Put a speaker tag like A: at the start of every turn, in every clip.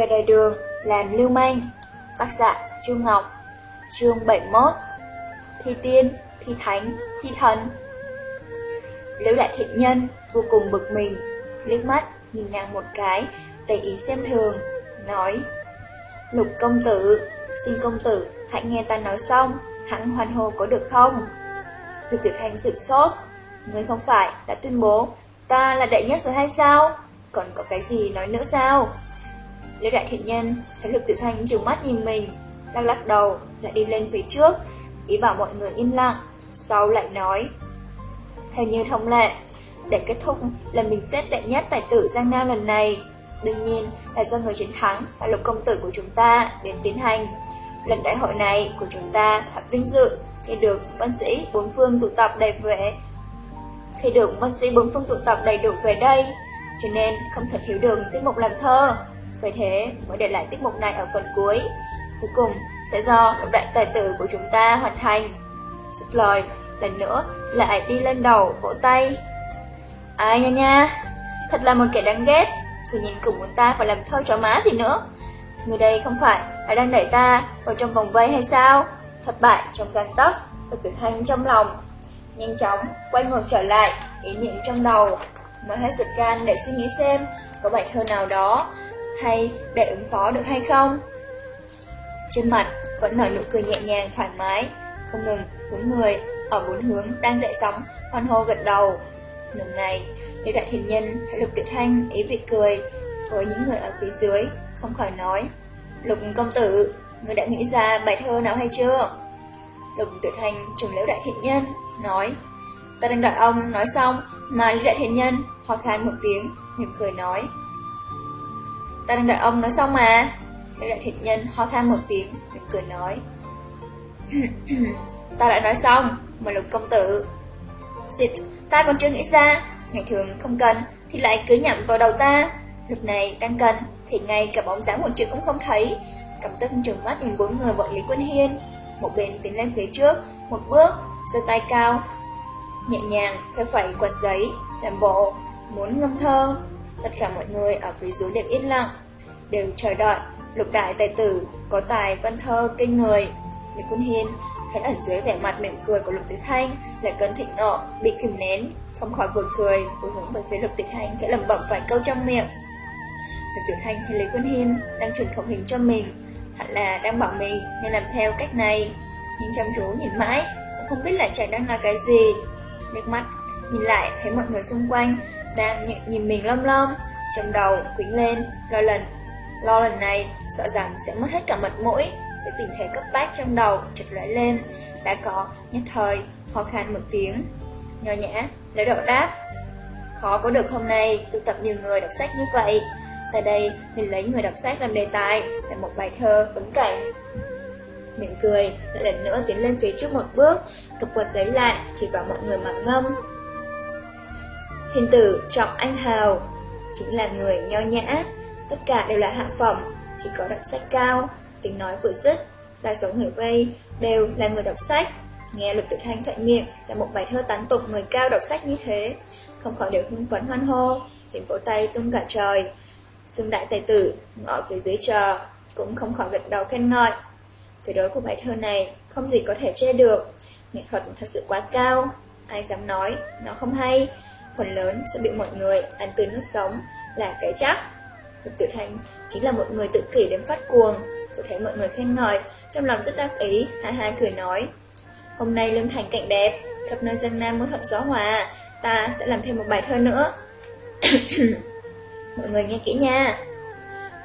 A: về đời đường làm lưu manh. Tác giả Chu Ngọc Chương 71 Thi tiên, thi thánh, thi thần Lữ đại thiện nhân vô cùng bực mình, liếc mắt nhìn nàng một cái, đầy ý xem thường, nói Lục công tử, xin công tử hãy nghe ta nói xong, hẳn hoàn hồ có được không? Lục tuyệt hành sự sốt, ngươi không phải đã tuyên bố ta là đệ nhất rồi hay sao? Còn có cái gì nói nữa sao? Liễu đại thiện nhân thấy lục tử thanh trừng mắt nhìn mình, lắc lắc đầu, lại đi lên phía trước, ý bảo mọi người im lặng, sau lại nói theo như thông lệ, để kết thúc là mình xếp đệ nhất tài tử Giang Nam lần này. Đương nhiên là do người chiến thắng là lục công tử của chúng ta đến tiến hành. Lần đại hội này của chúng ta thật vinh dự khi được văn sĩ bốn phương tụ tập đầy về khi được văn sĩ bốn phương tụ tập đầy đủ về đây, cho nên không thể thiếu được tiết mục làm thơ. Vì thế mới để lại tiết mục này ở phần cuối. Cuối cùng sẽ do lục đại tài tử của chúng ta hoàn thành. Dứt lời, lần nữa lại đi lên đầu vỗ tay. Ai nha nha, thật là một kẻ đáng ghét, Thì nhìn cùng muốn ta phải làm thơ cho má gì nữa. Người đây không phải là đang đẩy ta vào trong vòng vây hay sao? Thất bại trong gan tóc, và tuyệt thanh trong lòng. Nhanh chóng quay ngược trở lại, ý niệm trong đầu, Mở hết ruột gan để suy nghĩ xem có bài thơ nào đó hay để ứng phó được hay không. Trên mặt vẫn nở nụ cười nhẹ nhàng thoải mái, không ngừng hướng người ở bốn hướng đang dậy sóng, hoan hô gật đầu. Nửa ngày, nếu đại thiền nhân hay lục tuyệt thanh ý vị cười với những người ở phía dưới, không khỏi nói. Lục công tử, người đã nghĩ ra bài thơ nào hay chưa? Lục tuyệt thanh trùng liễu đại thiện nhân, nói. Ta đang đợi ông nói xong, mà Lý đại thiện nhân ho khan một tiếng, mỉm cười nói. Ta đang đợi ông nói xong mà. Liễu đại thiệt nhân ho khan một tiếng, mình cười nói. ta đã nói xong mà lục công tử. Xịt, ta còn chưa nghĩ ra, ngày thường không cần thì lại cứ nhậm vào đầu ta. Lúc này đang cần thì ngay cả bóng dáng một chữ cũng không thấy. Cầm tức trừng mắt nhìn bốn người bọn Lý Quân Hiên. Một bên tiến lên phía trước, một bước, giơ tay cao, nhẹ nhàng phê phẩy quạt giấy, làm bộ, muốn ngâm thơ. Tất cả mọi người ở phía dưới đều yên lặng, đều chờ đợi lục đại tài tử có tài văn thơ kinh người. Lý Quân Hiên Thấy ẩn dưới vẻ mặt mỉm cười của Lục Tuyết Thanh là cơn thịnh nộ, bị kìm nén, không khỏi vừa cười, vừa hướng về phía Lục Tuyết Thanh cái lầm bẩm vài câu trong miệng. Lục Tuyết Thanh thấy Lý Quân Hiên đang truyền khẩu hình cho mình, hẳn là đang bảo mình nên làm theo cách này. Nhưng chăm chú nhìn mãi, cũng không biết là chàng đang nói cái gì. Nước mắt, nhìn lại thấy mọi người xung quanh đang nhìn mình lom lom, trong đầu quýnh lên, lo lần. Lo lần này, sợ rằng sẽ mất hết cả mật mũi, sẽ tình thế cấp bách trong đầu trật lóe lên, đã có nhất thời ho khan một tiếng. Nho nhã, lấy độ đáp. Khó có được hôm nay tụ tập nhiều người đọc sách như vậy. Tại đây, mình lấy người đọc sách làm đề tài, là một bài thơ ứng cảnh. Miệng cười, lại lần nữa tiến lên phía trước một bước, cập quật giấy lại, chỉ vào mọi người mặt ngâm. Thiên tử Trọng Anh Hào, chính là người nho nhã, tất cả đều là hạ phẩm, chỉ có đọc sách cao, Tiếng nói vừa dứt, đa số người vây đều là người đọc sách. Nghe Lục Tự Thanh thuận miệng là một bài thơ tán tục người cao đọc sách như thế, không khỏi đều hưng phấn hoan hô, tiếng vỗ tay tung cả trời. Dương đại tài tử ngồi phía dưới chờ, cũng không khỏi gật đầu khen ngợi. Phía đối của bài thơ này không gì có thể che được, nghệ thuật thật sự quá cao, ai dám nói nó không hay, phần lớn sẽ bị mọi người ăn tươi nuốt sống là cái chắc. Lục Tự Thanh chính là một người tự kỷ đến phát cuồng, Tôi thấy mọi người khen ngợi, trong lòng rất đắc ý, ha ha cười nói. Hôm nay Lâm Thành cảnh đẹp, khắp nơi dân Nam muốn thuận gió hòa, ta sẽ làm thêm một bài thơ nữa. mọi người nghe kỹ nha.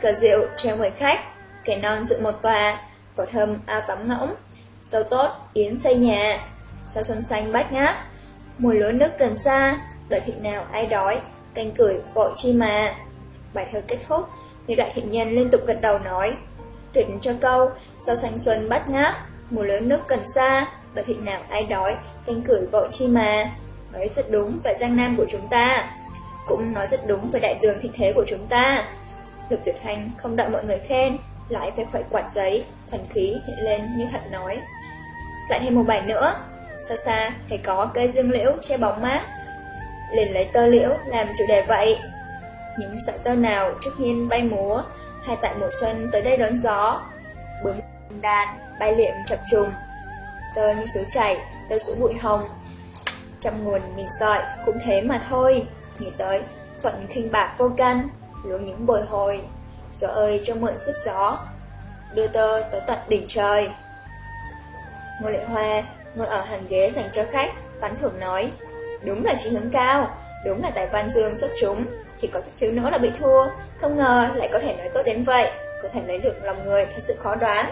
A: Cờ rượu treo mời khách, kẻ non dựng một tòa, cỏ thơm ao tắm ngỗng, sâu tốt yến xây nhà, sao xuân xanh bát ngát, mùi lúa nước cần xa, đợi thị nào ai đói, canh cười vội chi mà. Bài thơ kết thúc, người đại thiện nhân liên tục gật đầu nói, tuyệt cho câu, rau xanh xuân bắt ngát, mùa lớn nước cần xa, đợt thị nào ai đói, canh cười vội chi mà. Nói rất đúng về Giang Nam của chúng ta, cũng nói rất đúng về đại đường thị thế của chúng ta. Lục tuyệt hành không đợi mọi người khen, lại phải phải quạt giấy, thần khí hiện lên như thật nói. Lại thêm một bài nữa, xa xa thấy có cây dương liễu che bóng mát, liền lấy tơ liễu làm chủ đề vậy. Những sợi tơ nào trước hiên bay múa, hay tại mùa xuân tới đây đón gió. Bướm đàn, bay liệm chập trùng. Tơ như suối chảy, tơ sũ bụi hồng. Trăm nguồn nghìn sợi, cũng thế mà thôi. Nghĩ tới, phận khinh bạc vô căn, luôn những bồi hồi. Gió ơi cho mượn sức gió, đưa tơ tới tận đỉnh trời. Ngô Lệ Hoa ngồi ở hàng ghế dành cho khách, tán thưởng nói, đúng là trí hướng cao, đúng là tài văn dương xuất chúng, chỉ có chút xíu nữa là bị thua, không ngờ lại có thể nói tốt đến vậy, có thể lấy được lòng người thật sự khó đoán.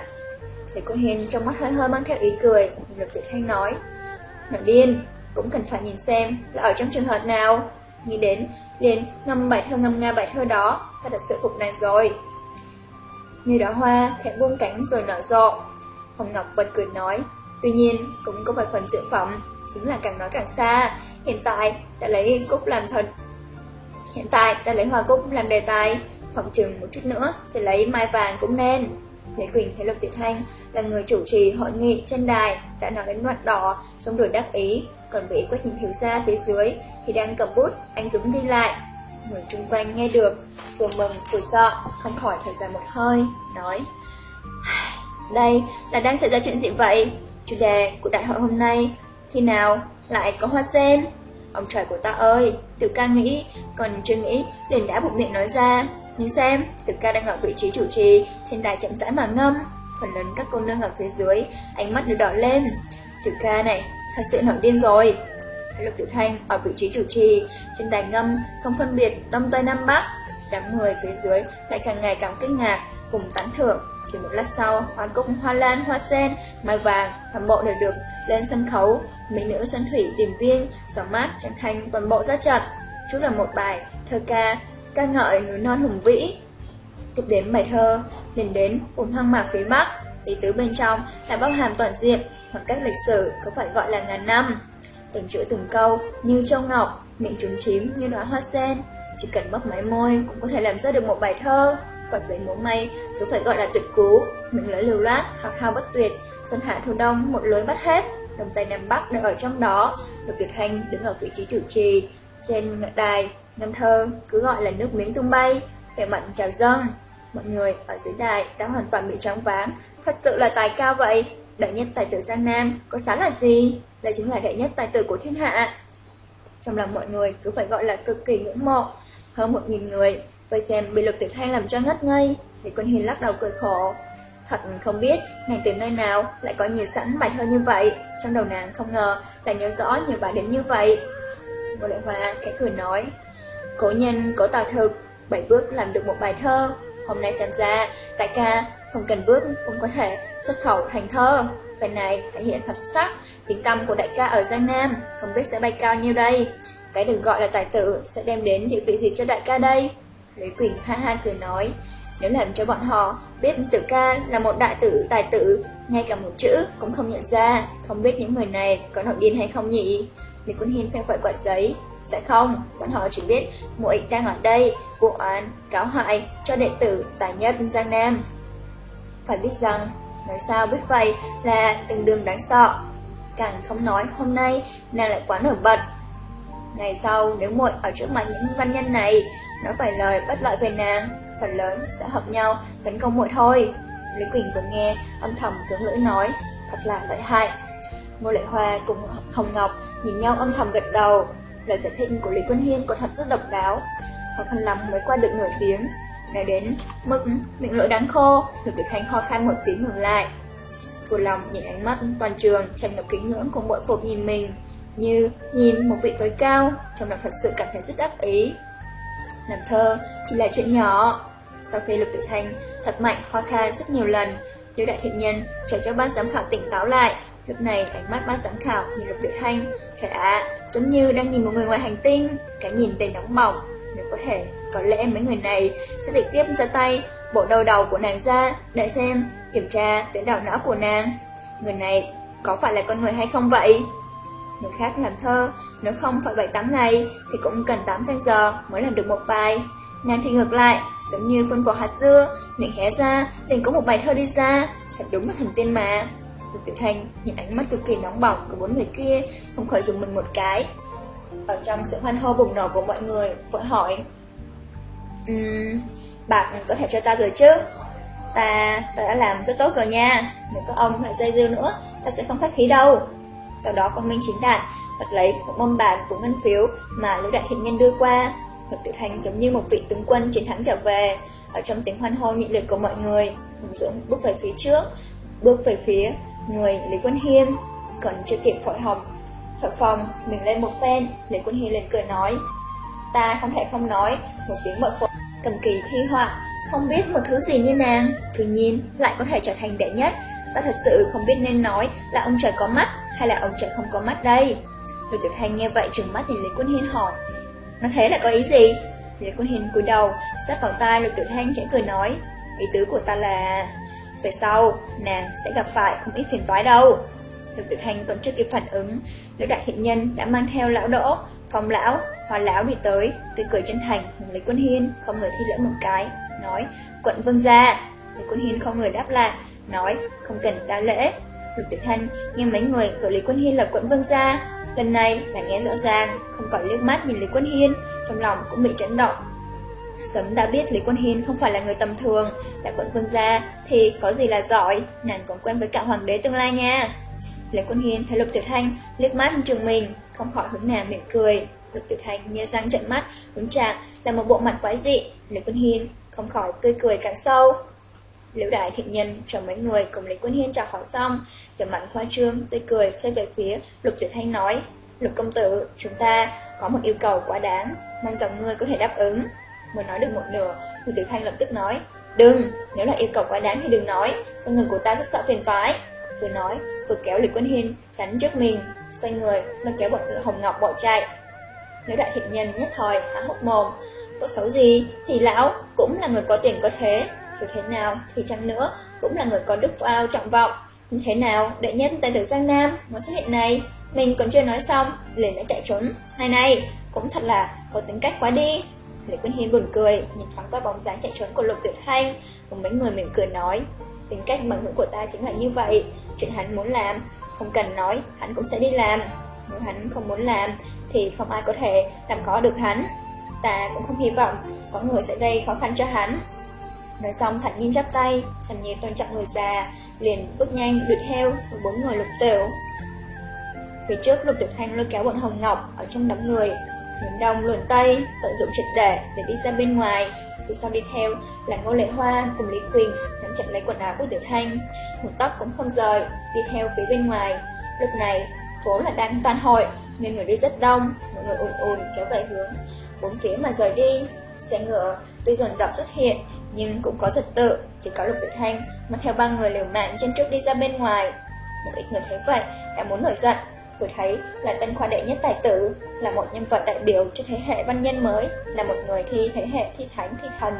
A: Thế cô Hiền trong mắt hơi hơi mang theo ý cười, nhìn Lục Tuyệt Thanh nói, Nói điên, cũng cần phải nhìn xem là ở trong trường hợp nào. Nghĩ đến, liền ngâm bài thơ ngâm nga bài thơ đó, ta thật sự phục nàng rồi. Như đóa hoa, khẽ buông cánh rồi nở rộ. Hồng Ngọc bật cười nói, tuy nhiên cũng có vài phần dự phẩm, chính là càng nói càng xa. Hiện tại đã lấy cúc làm thật. Hiện tại đã lấy hoa cúc làm đề tài, phòng chừng một chút nữa sẽ lấy mai vàng cũng nên. Lê Quỳnh thấy Lục Tiệt Thanh là người chủ trì hội nghị trên đài đã nói đến đoạn đỏ trong đuổi đắc ý, còn bị quách nhìn thiếu ra phía dưới thì đang cầm bút, anh Dũng ghi lại. Người chung quanh nghe được, vừa mừng vừa sợ, không khỏi thở dài một hơi, nói Đây là đang xảy ra chuyện gì vậy? Chủ đề của đại hội hôm nay, khi nào lại có hoa sen? Ông trời của ta ơi, tiểu ca nghĩ, còn chưa nghĩ, liền đã bụng miệng nói ra. Nhìn xem, tiểu ca đang ở vị trí chủ trì, trên đài chậm rãi mà ngâm. Phần lớn các cô nương ở phía dưới, ánh mắt đều đỏ lên. Tiểu ca này, thật sự nổi điên rồi. Lục Tiểu Thanh ở vị trí chủ trì, trên đài ngâm, không phân biệt Đông Tây Nam Bắc. Đám người phía dưới lại càng ngày càng kinh ngạc, cùng tán thưởng. Chỉ một lát sau, hoa cúc, hoa lan, hoa sen, mai vàng, toàn bộ đều được lên sân khấu. Mỹ nữ sân thủy, điểm viên, gió mát, trăng thanh toàn bộ ra trận. chú là một bài, thơ ca, ca ngợi núi non hùng vĩ. Tiếp đến bài thơ, liền đến vùng hoang mạc phía Bắc, ý tứ bên trong là bao hàm toàn diện, khoảng cách lịch sử có phải gọi là ngàn năm. Từng chữ từng câu như châu ngọc, miệng trúng chím như đóa hoa sen, chỉ cần bóc máy môi cũng có thể làm ra được một bài thơ. còn giấy múa may thứ phải gọi là tuyệt cú, miệng lưỡi lưu loát, khao khao bất tuyệt, xuân hạ thu đông một lối bắt hết. Đông Tây Nam Bắc đều ở trong đó, Lục Tuyệt Hành đứng ở vị trí chủ trì, trên đài Ngâm thơ cứ gọi là nước miếng tung bay, vẻ mặt trào dâng. Mọi người ở dưới đài đã hoàn toàn bị tróng váng, thật sự là tài cao vậy. đại nhất tài tử Giang Nam có sáng là gì? Đây chính là đại nhất tài tử của thiên hạ. Trong lòng mọi người cứ phải gọi là cực kỳ ngưỡng mộ. Hơn một nghìn người, vây xem bị lục tuyệt thanh làm cho ngất ngây, thì quân hiền lắc đầu cười khổ. Thật không biết nàng tìm nơi nào lại có nhiều sẵn bài thơ như vậy. Trong đầu nàng không ngờ là nhớ rõ nhiều bài đến như vậy. Ngô Lệ Hoa cái cười nói, Cổ nhân, cổ tào thực, bảy bước làm được một bài thơ. Hôm nay xem ra, đại ca không cần bước cũng có thể xuất khẩu thành thơ. Phần này thể hiện thật sắc, tiếng tâm của đại ca ở Giang Nam, không biết sẽ bay cao nhiêu đây. Cái được gọi là tài tử sẽ đem đến địa vị gì cho đại ca đây? Lý Quỳnh ha ha cười nói, nếu làm cho bọn họ biết tử ca là một đại tử tài tử, ngay cả một chữ cũng không nhận ra, không biết những người này có nổi điên hay không nhỉ? Lý Quân Hiên phen vội quạt giấy, sẽ không, bọn họ chỉ biết muội đang ở đây, vụ án, cáo hại cho đệ tử tài nhất Giang Nam. Phải biết rằng, nói sao biết vậy là từng đường đáng sợ. Càng không nói hôm nay nàng lại quá nổi bật. Ngày sau nếu muội ở trước mặt những văn nhân này nói vài lời bất lợi về nàng, phần lớn sẽ hợp nhau tấn công muội thôi. Lý Quỳnh vừa nghe âm thầm cứng lưỡi nói, thật là lợi hại. Ngô Lệ Hoa cùng Hồng Ngọc nhìn nhau âm thầm gật đầu, Lời giải thích của Lý Quân Hiên có thật rất độc đáo. Khó khăn lắm mới qua được nửa tiếng. Nói đến mực miệng lưỡi đáng khô Được tuyệt hành ho khan một tiếng ngừng lại. Vừa lòng nhìn ánh mắt toàn trường tràn ngập kính ngưỡng cùng bội phục nhìn mình Như nhìn một vị tối cao Trong lòng thật sự cảm thấy rất ác ý. Làm thơ chỉ là chuyện nhỏ. Sau khi Lục Tử Thanh thật mạnh ho khan rất nhiều lần Nếu đại thiện nhân trở cho ban giám khảo tỉnh táo lại Lúc này ánh mắt ban giám khảo nhìn Lục Tiểu Thanh Trời ạ, giống như đang nhìn một người ngoài hành tinh Cái nhìn đầy nóng bỏng. Nếu có thể, có lẽ mấy người này sẽ trực tiếp ra tay Bộ đầu đầu của nàng ra Để xem, kiểm tra tuyến đầu não của nàng. Người này có phải là con người hay không vậy? Người khác làm thơ Nếu không phải 7-8 ngày Thì cũng cần 8 canh giờ mới làm được một bài. Nàng thì ngược lại Giống như phân vỏ hạt dưa Miệng hé ra liền có một bài thơ đi ra. Thật đúng là thần tiên mà. Lục Tiểu thành nhìn ánh mắt cực kỳ nóng bỏng của bốn người kia, không khỏi dùng mình một cái. Ở trong sự hoan hô bùng nổ của mọi người, vội hỏi. Um, bạn có thể cho ta rồi chứ? Ta, ta đã làm rất tốt rồi nha. Nếu các ông lại dây dưa nữa Ta sẽ không khách khí đâu. Sau đó quang minh chính đại Đặt lấy một mâm bạc của ngân phiếu Mà lũ Đại Thiện Nhân đưa qua. Lục Tiểu Thanh giống như một vị tướng quân chiến thắng trở về, Ở trong tiếng hoan hô nhịn liệt của mọi người, Hùng Dũng bước về phía trước, Bước về phía người Lý Quân Hiên. Còn chưa kịp phổi hồng Thổi phòng, mình lên một phen, Lý Quân Hiên lên cười nói, Ta không thể không nói, Một tiếng bội phục cầm kỳ thi họa, Không biết một thứ gì như nàng. Tự nhiên, lại có thể trở thành đệ nhất. Ta thật sự không biết nên nói là ông trời có mắt Hay là ông trời không có mắt đây. Lục Tiểu Thanh nghe vậy trừng mắt nhìn Lý Quân Hiên hỏi nó thế là có ý gì Lý Quân Hiên cúi đầu Sát vào tai Lục Tiểu Thanh khẽ cười nói Ý tứ của ta là Về sau nàng sẽ gặp phải không ít phiền toái đâu Lục Tiểu Thanh còn chưa kịp phản ứng lữ đại thiện nhân đã mang theo lão đỗ, phòng lão, hòa lão đi tới, tươi cười chân thành, nhìn Lý Quân Hiên, không người thi lễ một cái, nói, quận vương gia. Lý Quân Hiên không người đáp lại, nói, không cần đa lễ. Lục tiểu Thanh nghe mấy người gọi Lý Quân Hiên là quận vương gia, lần này là nghe rõ ràng, không còn liếc mắt nhìn Lý Quân Hiên, trong lòng cũng bị chấn động. Sớm đã biết Lý Quân Hiên không phải là người tầm thường, là quận vương gia, thì có gì là giỏi, nàng còn quen với cả hoàng đế tương lai nha. Lý Quân Hiên thấy Lục Tiểu Thanh liếc mắt trường mình, không khỏi hướng nàng mỉm cười. Lục Tiểu Thanh nhớ răng trợn mắt, hướng trạng là một bộ mặt quái dị. Lý Quân Hiên không khỏi cười cười càng sâu. Liễu đại thiện nhân cho mấy người cùng Lý Quân Hiên chào hỏi xong, về mặt khoa trương, tươi cười xoay về phía Lục Tiểu Thanh nói, Lục công tử, chúng ta có một yêu cầu quá đáng, mong rằng ngươi có thể đáp ứng. Mới nói được một nửa, Lục Tiểu Thanh lập tức nói, đừng, nếu là yêu cầu quá đáng thì đừng nói, con người của ta rất sợ phiền toái. Vừa nói, vừa kéo Lý Quân Hiên chắn trước mình, xoay người, nó kéo bọn Hồng Ngọc bỏ chạy. Nếu đại thiện nhân nhất thời há hốc mồm, có xấu gì thì lão cũng là người có tiền có thế, dù thế nào thì chăng nữa cũng là người có đức ao trọng vọng. Như thế nào, đệ nhất tài tử Giang Nam muốn xuất hiện này, mình còn chưa nói xong, liền đã chạy trốn. Này này, cũng thật là có tính cách quá đi. Lý Quân Hiên buồn cười, nhìn thoáng qua bóng dáng chạy trốn của Lục Tuyệt Thanh, cùng mấy người mỉm cười nói, tính cách bằng hữu của ta chính là như vậy, Chuyện hắn muốn làm, không cần nói, hắn cũng sẽ đi làm. Nếu hắn không muốn làm, thì không ai có thể làm khó được hắn. Ta cũng không hy vọng có người sẽ gây khó khăn cho hắn. Nói xong Thạch Nhiên chắp tay, sầm như tôn trọng người già, liền bước nhanh đuổi theo với bốn người lục tiểu. Phía trước lục tiểu thanh lôi kéo bọn Hồng Ngọc ở trong đám người, hướng đông luồn tây, tận dụng triệt để để đi ra bên ngoài. Phía sau đi theo là Ngô Lệ Hoa cùng Lý Quỳnh nắm chặt lấy quần áo của Tiểu Thanh, một tóc cũng không rời, đi theo phía bên ngoài. Lúc này, phố là đang toàn hội, nên người đi rất đông, mọi người ồn ồn kéo về hướng bốn phía mà rời đi. Xe ngựa tuy dồn dọc xuất hiện, nhưng cũng có giật tự, chỉ có Lục tự Thanh mà theo ba người liều mạng chân trước đi ra bên ngoài. Một ít người thấy vậy đã muốn nổi giận, vừa thấy là tân khoa đệ nhất tài tử, là một nhân vật đại biểu cho thế hệ văn nhân mới, là một người thi thế hệ thi thánh thi thần.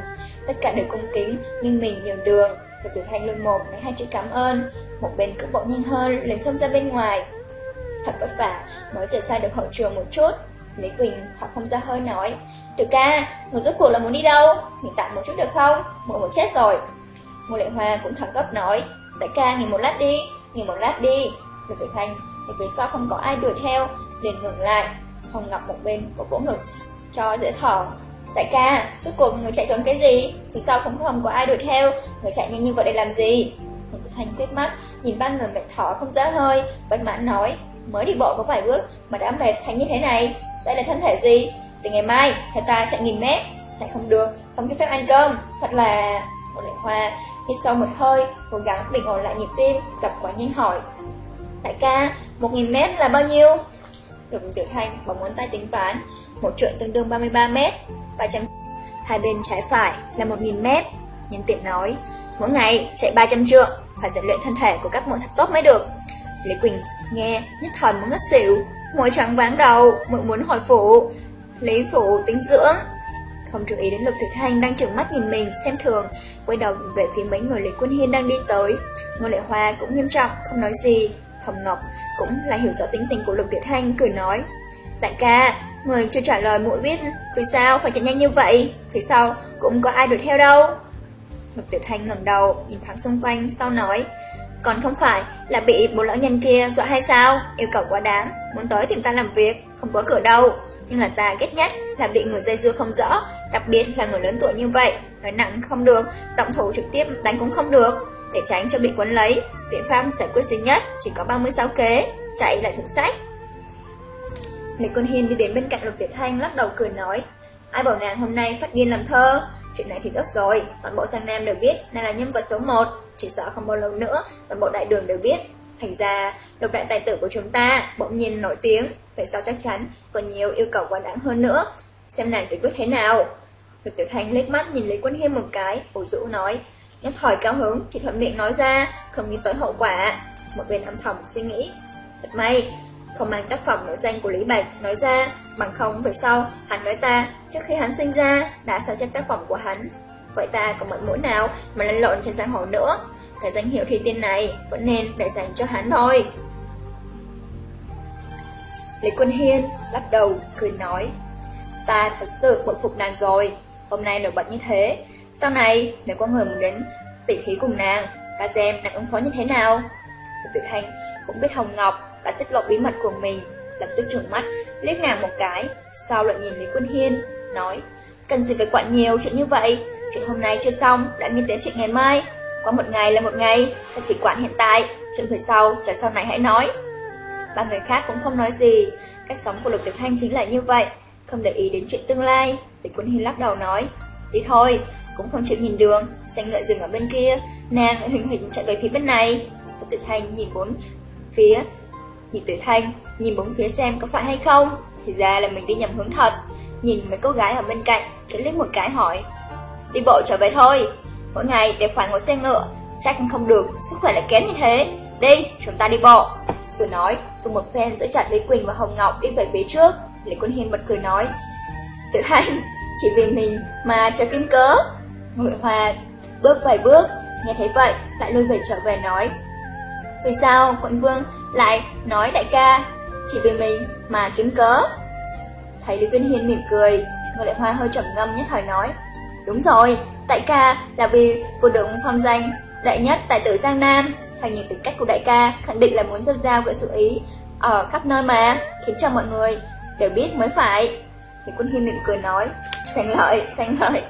A: Tất cả đều cung kính, nhưng mình nhường đường. Và tuổi thanh lôi một lấy hai chữ cảm ơn, một bên cứ bộ nhanh hơn, lên xông ra bên ngoài. Thật vất vả, mới rời xa được hậu trường một chút. Lý Quỳnh thọc không ra hơi nói, Được ca, người rốt cuộc là muốn đi đâu? Nghỉ tạm một chút được không? Muội một chết rồi. Ngô Lệ Hoa cũng thẳng gấp nói, đại ca nghỉ một lát đi, nghỉ một lát đi. Lục Tử Thanh thì phía sau không có ai đuổi theo, liền ngừng lại. Hồng Ngọc một bên có vỗ ngực, cho dễ thở. Đại ca, suốt cuộc người chạy trốn cái gì? Phía sau không không có ai đuổi theo, người chạy nhanh như vậy để làm gì? Lục Tử Thanh quét mắt, nhìn ba người mệt thở không dễ hơi, bất mãn nói, mới đi bộ có vài bước mà đã mệt thành như thế này. Đây là thân thể gì? Từ ngày mai, theo ta chạy nghìn mét, chạy không được, không cho phép ăn cơm, thật là... Một lệ hoa, hít sâu một hơi, cố gắng bình ổn lại nhịp tim, gặp quá nhanh hỏi. Đại ca, 1.000 mét là bao nhiêu? Đồng Tiểu Thanh bằng ngón tay tính toán, một trượng tương đương 33 mét, 300 hai bên trái phải là 1.000 mét. Nhân tiện nói, mỗi ngày chạy 300 trượng, phải rèn luyện thân thể của các muội thật tốt mới được. Lý Quỳnh nghe nhất thời muốn ngất xỉu, mỗi choáng váng đầu, muội muốn hỏi phụ, Lý phụ tính dưỡng. Không chú ý đến Lục Thủy Thanh đang trừng mắt nhìn mình xem thường, quay đầu nhìn về phía mấy người Lý Quân Hiên đang đi tới. Ngô Lệ Hoa cũng nghiêm trọng, không nói gì. Thầm Ngọc cũng là hiểu rõ tính tình của Lục Tiểu Thanh, cười nói. Đại ca, người chưa trả lời mũi biết vì sao phải chạy nhanh như vậy, phía sau cũng có ai đuổi theo đâu. Lục Tiểu Thanh ngẩng đầu, nhìn thoáng xung quanh, sau nói. Còn không phải là bị bố lão nhân kia dọa hay sao, yêu cầu quá đáng, muốn tới tìm ta làm việc, không có cửa đâu. Nhưng là ta ghét nhất là bị người dây dưa không rõ, đặc biệt là người lớn tuổi như vậy. Nói nặng không được, động thủ trực tiếp đánh cũng không được. Để tránh cho bị quấn lấy, biện pháp giải quyết duy nhất chỉ có 36 kế, chạy lại thượng sách. Lý Quân Hiên đi đến bên cạnh Lục Tiểu Thanh lắc đầu cười nói Ai bảo nàng hôm nay phát điên làm thơ Chuyện này thì tốt rồi Toàn bộ sang Nam đều biết Nàng là nhân vật số 1 chỉ sợ không bao lâu nữa Toàn bộ đại đường đều biết. Thành ra Lục đại tài tử của chúng ta Bỗng nhiên nổi tiếng. Vậy sau chắc chắn Còn nhiều yêu cầu quá đáng hơn nữa. Xem nàng giải quyết thế nào. Lục Tiểu Thanh liếc mắt nhìn Lý Quân Hiên một cái Ủ rũ nói Nhất hỏi cao hứng Chỉ thuận miệng nói ra Không nghĩ tới hậu quả. Một bên âm thầm suy nghĩ Thật may không mang tác phẩm nổi danh của Lý Bạch nói ra, bằng không về sau, hắn nói ta, trước khi hắn sinh ra, đã sao chép tác phẩm của hắn. Vậy ta có mặt mũi nào mà lăn lộn trên giang hồ nữa? Cái danh hiệu thi tiên này vẫn nên để dành cho hắn thôi. Lý Quân Hiên lắc đầu, cười nói, ta thật sự bội phục nàng rồi, hôm nay nổi bật như thế. Sau này, nếu có người muốn đến tỉ thí cùng nàng, ta xem nàng ứng phó như thế nào. tuyệt Thanh cũng biết Hồng Ngọc đã tiết lộ bí mật của mình, lập tức trừng mắt, liếc nàng một cái, sau lại nhìn Lý Quân Hiên, nói, cần gì phải quản nhiều chuyện như vậy, chuyện hôm nay chưa xong, đã nghĩ đến chuyện ngày mai, qua một ngày là một ngày, ta chỉ quản hiện tại, chuyện về sau, chờ sau này hãy nói. Ba người khác cũng không nói gì, cách sống của Lục Tiểu Thanh chính là như vậy, không để ý đến chuyện tương lai, Lý Quân Hiên lắc đầu nói, đi thôi, cũng không chịu nhìn đường, xe ngựa dừng ở bên kia, nàng lại hình hình chạy về phía bên này. Lục Tiểu Thanh nhìn bốn phía, Nhìn tuyệt Thanh, nhìn bốn phía xem có phải hay không Thì ra là mình đi nhầm hướng thật Nhìn mấy cô gái ở bên cạnh Cái liếc một cái hỏi Đi bộ trở về thôi. Mỗi ngày đều phải ngồi xe ngựa. Chắc không được, sức khỏe lại kém như thế. Đi, chúng ta đi bộ. Vừa nói, tôi một phen giữ chặt Lý Quỳnh và Hồng Ngọc đi về phía trước. Lý Quân Hiên bật cười nói Tự Thanh, chỉ vì mình mà cho kiếm cớ. Ngụy Hoa bước vài bước Nghe thấy vậy, lại lui về trở về nói Vì sao, quận vương lại nói đại ca, chỉ vì mình mà kiếm cớ. Thấy Lý Quân Hiên mỉm cười, người lại hoa hơi trầm ngâm nhất thời nói, đúng rồi, đại ca là vì cô được phong danh đại nhất tại tử Giang Nam, thành những tính cách của đại ca khẳng định là muốn giao giao gợi sự ý ở khắp nơi mà, khiến cho mọi người đều biết mới phải. thì Quân Hiên mỉm cười nói, sang lợi, sang lợi.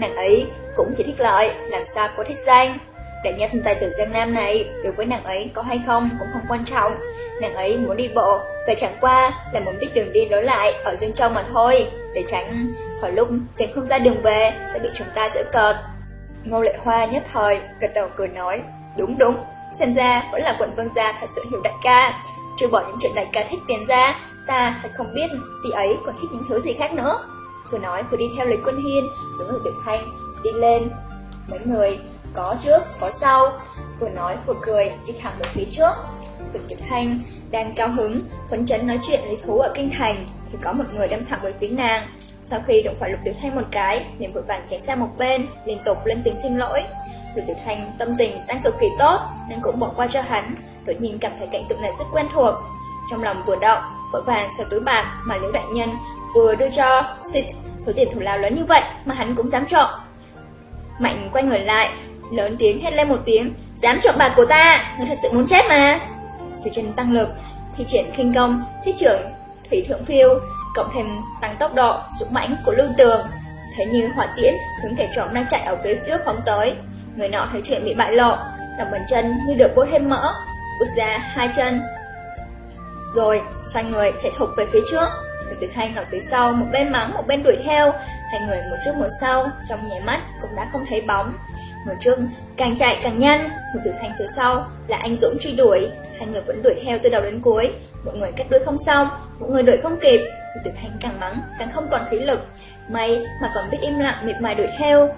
A: Nàng ấy cũng chỉ thích lợi, làm sao có thích danh. đại nhất tại tử Giang Nam này đối với nàng ấy có hay không cũng không quan trọng. Nàng ấy muốn đi bộ, Và chẳng qua là muốn biết đường đi lối lại ở Dương Châu mà thôi, để tránh khỏi lúc tiền không ra đường về sẽ bị chúng ta giữ cợt. Ngô Lệ Hoa nhất thời gật đầu cười nói, đúng đúng, xem ra vẫn là quận vương gia thật sự hiểu đại ca. Trừ bỏ những chuyện đại ca thích tiền ra, ta thật không biết tỷ ấy còn thích những thứ gì khác nữa. Vừa nói vừa đi theo lấy quân hiên, đúng là tuyệt thanh, đi lên. Mấy người có trước, có sau, vừa nói vừa cười, đi thẳng về phía trước. Phượng Tuyệt Thanh đang cao hứng, phấn chấn nói chuyện lý thú ở kinh thành, thì có một người đâm thẳng về phía nàng. Sau khi đụng phải Lục Tiểu Thanh một cái, liền vội vàng tránh sang một bên, liên tục lên tiếng xin lỗi. Lục Tiểu Thanh tâm tình đang cực kỳ tốt, nên cũng bỏ qua cho hắn, đột nhiên cảm thấy cảnh tượng này rất quen thuộc. Trong lòng vừa động, vội vàng sờ túi bạc mà Liễu đại nhân vừa đưa cho xịt số tiền thủ lao lớn như vậy mà hắn cũng dám trộm. Mạnh quay người lại, Lớn tiếng hét lên một tiếng Dám trộm bạc của ta Người thật sự muốn chết mà dưới chân tăng lực, Thi triển khinh công Thiết trưởng Thủy thượng phiêu, Cộng thêm tăng tốc độ, Dũng mãnh của lưu tường. Thấy như hỏa tiễn, Hướng kẻ trộm đang chạy ở phía trước phóng tới. Người nọ thấy chuyện bị bại lộ, Lòng bàn chân như được bôi thêm mỡ Bước ra hai chân. Rồi, xoay người chạy thục về phía trước. Người tuyệt thanh ở phía sau, Một bên mắng, một bên đuổi theo. Hai người một trước một sau, Trong nháy mắt cũng đã không thấy bóng. Người trước càng chạy càng nhanh, một tử thanh phía sau là anh Dũng truy đuổi, hai người vẫn đuổi theo từ đầu đến cuối. Một người cắt đuôi không xong, một người đuổi không kịp, một tử thanh càng mắng, càng không còn khí lực. May mà còn biết im lặng miệt mài đuổi theo.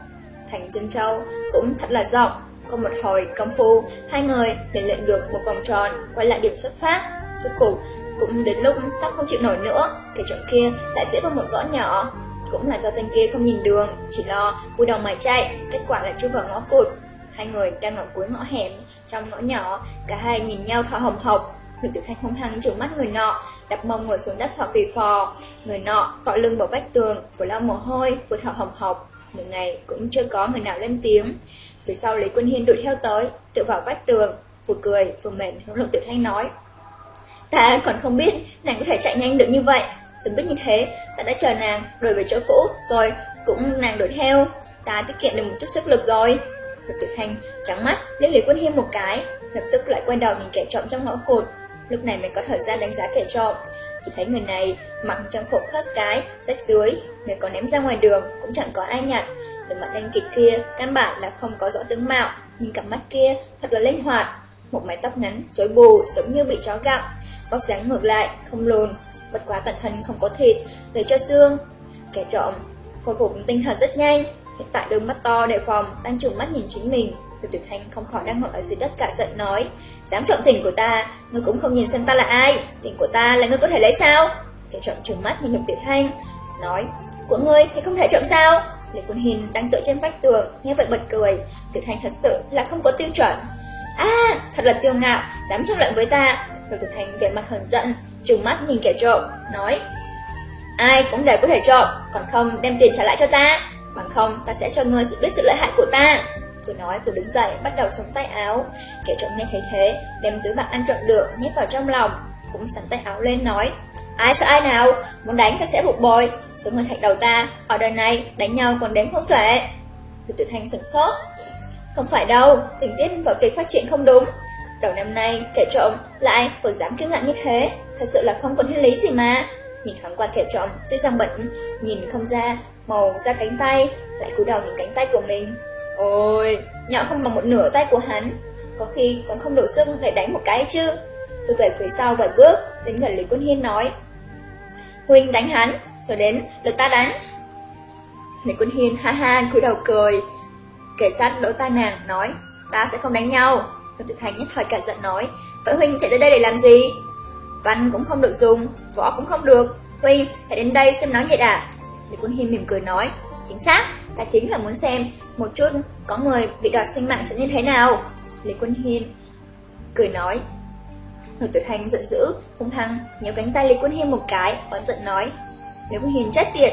A: Thành Dương Châu cũng thật là rộng, có một hồi công phu, hai người liền lệnh được một vòng tròn, quay lại điểm xuất phát. Suốt cùng cũng đến lúc sắp không chịu nổi nữa, cái trận kia lại dễ vào một gõ nhỏ, cũng là do tên kia không nhìn đường, chỉ lo vui đầu mày chạy, kết quả là chui vào ngõ cụt. Hai người đang ở cuối ngõ hẻm, trong ngõ nhỏ, cả hai nhìn nhau thở hồng hộc. Lục tiểu thanh hung hăng trừng mắt người nọ, đập mông ngồi xuống đất thở phì phò. Người nọ cọ lưng vào vách tường, vừa lau mồ hôi, vừa thở hồng hộc. Nửa ngày cũng chưa có người nào lên tiếng. Phía sau Lý Quân Hiên đuổi theo tới, tự vào vách tường, vừa cười vừa mệt hướng Lục Tiểu Thanh nói. Ta còn không biết nàng có thể chạy nhanh được như vậy. Sớm biết như thế, ta đã chờ nàng đổi về chỗ cũ, rồi cũng nàng đổi theo. Ta tiết kiệm được một chút sức lực rồi. Lục Tuyệt Hành trắng mắt liếc Lý Quân hiêm một cái, lập tức lại quay đầu nhìn kẻ trộm trong ngõ cụt. Lúc này mới có thời gian đánh giá kẻ trộm. Chỉ thấy người này mặc trang phục khớt cái, rách dưới, nếu có ném ra ngoài đường cũng chẳng có ai nhặt. Từ mặt đen kịch kia, căn bản là không có rõ tướng mạo, nhưng cặp mắt kia thật là linh hoạt. Một mái tóc ngắn, rối bù, giống như bị chó gặm, bóc dáng ngược lại, không lùn, bất quá bản thân không có thịt, lấy cho xương. Kẻ trộm khôi phục tinh thần rất nhanh, hiện tại đôi mắt to đề phòng đang trừng mắt nhìn chính mình. Lục Tuyệt Thanh không khỏi đang ngồi ở dưới đất cả giận nói Dám trộm thỉnh của ta, ngươi cũng không nhìn xem ta là ai. Thỉnh của ta là ngươi có thể lấy sao? Kẻ trộm trừng mắt nhìn Lục Tuyệt Thanh Nói, của ngươi thì không thể trộm sao? Lê Quân Hiền đang tựa trên vách tường Nghe vậy bật cười. Tuyệt Thanh thật sự là không có tiêu chuẩn. À, thật là tiêu ngạo, dám tranh luận với ta. Lục Tuyệt Thanh vẻ mặt hờn giận Trừng mắt nhìn kẻ trộm, nói Ai cũng đều có thể trộm Còn không đem tiền trả lại cho ta Bằng không ta sẽ cho ngươi biết sự lợi hại của ta. Vừa nói vừa đứng dậy bắt đầu sống tay áo. Kẻ trộm nghe thấy thế Đem túi bạc ăn trộm được nhét vào trong lòng Cũng sắn tay áo lên nói Ai sợ ai nào Muốn đánh ta sẽ phục bồi Số người thạch đầu ta Ở đời này đánh nhau còn đến không xuể. Lục tuyệt hành sửng sốt Không phải đâu Tình tiết vở kịch phát triển không đúng Đầu năm nay kẻ trộm lại còn dám kiêu ngạo như thế. Thật sự là không còn thiên lý gì mà. Nhìn thoáng qua kẻ trộm Tuy rằng bận Nhìn không ra màu ra cánh tay Lại cúi đầu nhìn cánh tay của mình. Ôi, nhỏ không bằng một nửa tay của hắn. Có khi còn không đủ sức để đánh một cái chứ. Tôi về phía sau vài bước Đến gần Lý Quân Hiên nói Huynh đánh hắn Rồi đến lượt ta đánh. Lý Quân Hiên ha ha cúi đầu cười. Kẻ sát đỗ tai nàng nói Ta sẽ không đánh nhau. Lục Tuyệt Thành nhất thời cả giận nói Vậy Huynh chạy tới đây để làm gì Văn cũng không được dùng Võ cũng không được Huynh hãy đến đây xem náo nhiệt à Lý Quân Hiên mỉm cười nói Chính xác Ta chính là muốn xem một chút có người bị đoạt sinh mạng sẽ như thế nào. Lý Quân Hiên cười nói. Lục Tuyệt Thành giận dữ, hung hăng nhéo cánh tay Lý Quân Hiên một cái, oán giận nói. Lý Quân Hiên chết tiệt,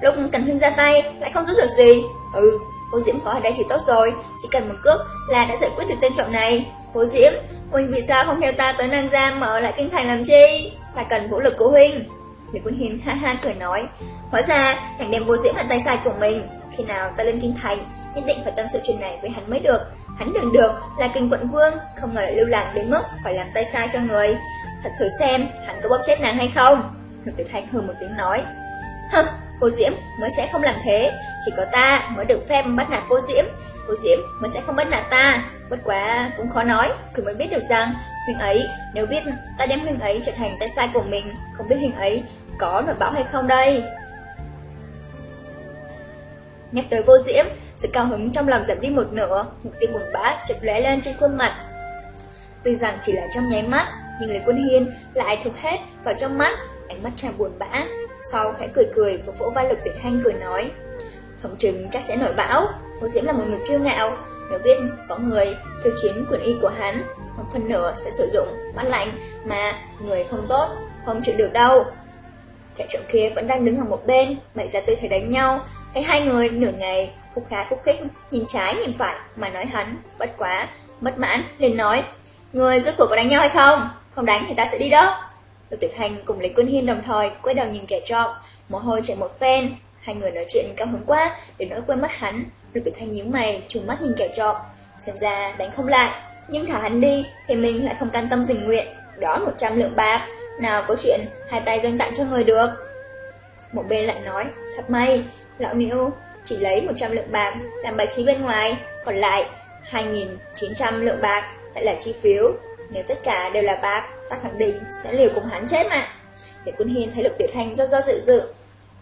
A: lúc cần huynh ra tay lại không giúp được gì. Ừ, Vô Diễm có ở đây thì tốt rồi, chỉ cần một cước là đã giải quyết được tên trộm này. Vô Diễm, huynh vì sao không theo ta tới Nam Giang mở lại kinh thành làm chi? Ta cần vũ lực của huynh. Lý Quân Hiên ha ha cười nói, hóa ra nàng đem vô Diễm là tay sai của mình, khi nào ta lên kinh thành, nhất định phải tâm sự chuyện này với hắn mới được. Hắn đường được là kinh quận vương, không ngờ lại lưu lạc đến mức phải làm tay sai cho người. Thật thử xem, hắn có bóp chết nàng hay không? Lục Tiểu Thanh hừ một tiếng nói. Hừ, cô Diễm mới sẽ không làm thế, chỉ có ta mới được phép bắt nạt cô Diễm, cô Diễm mới sẽ không bắt nạt ta. Bất quá cũng khó nói, cứ mới biết được rằng huynh ấy nếu biết ta đem huynh ấy trở thành tay sai của mình, không biết huynh ấy có nổi bão hay không đây. Nhắc tới vô diễm, sự cao hứng trong lòng giảm đi một nửa, một tia buồn bã chợt lóe lên trên khuôn mặt. Tuy rằng chỉ là trong nháy mắt, nhưng Lý Quân Hiên lại thuộc hết vào trong mắt, ánh mắt tràn buồn bã. Sau khẽ cười cười và vỗ vai Lục Tuyệt Hanh cười nói, Thống trừng chắc sẽ nổi bão, Hồ Diễm là một người kiêu ngạo, nếu biết có người khiêu chiến quyền y của hắn, hơn phần nửa sẽ sử dụng mắt lạnh mà người không tốt, không chịu được đâu. Kẻ trộm kia vẫn đang đứng ở một bên, bày ra tư thế đánh nhau, Thấy hai người nửa ngày khúc khá khúc khích Nhìn trái nhìn phải mà nói hắn Bất quá, bất mãn liền nói Người rốt cuộc có đánh nhau hay không? Không đánh thì ta sẽ đi đó. Lục tuyệt hành cùng Lý Quân Hiên đồng thời quay đầu nhìn kẻ trộm. Mồ hôi chảy một phen. Hai người nói chuyện cao hứng quá Để nỗi quên mất hắn. Lục tuyệt hành nhíu mày trùng mắt nhìn kẻ trộm. Xem ra đánh không lại. Nhưng thả hắn đi thì mình lại không can tâm tình nguyện. Đó 100 lượng bạc. Nào có chuyện hai tay dâng tặng cho người được. Một bên lại nói Thật may Lão Niu chỉ lấy 100 lượng bạc làm bài trí bên ngoài, còn lại 2.900 lượng bạc lại là chi phiếu. Nếu tất cả đều là bạc, ta khẳng định sẽ liều cùng hắn chết mà. Để quân hiên thấy lục tiểu thanh do do dự dự,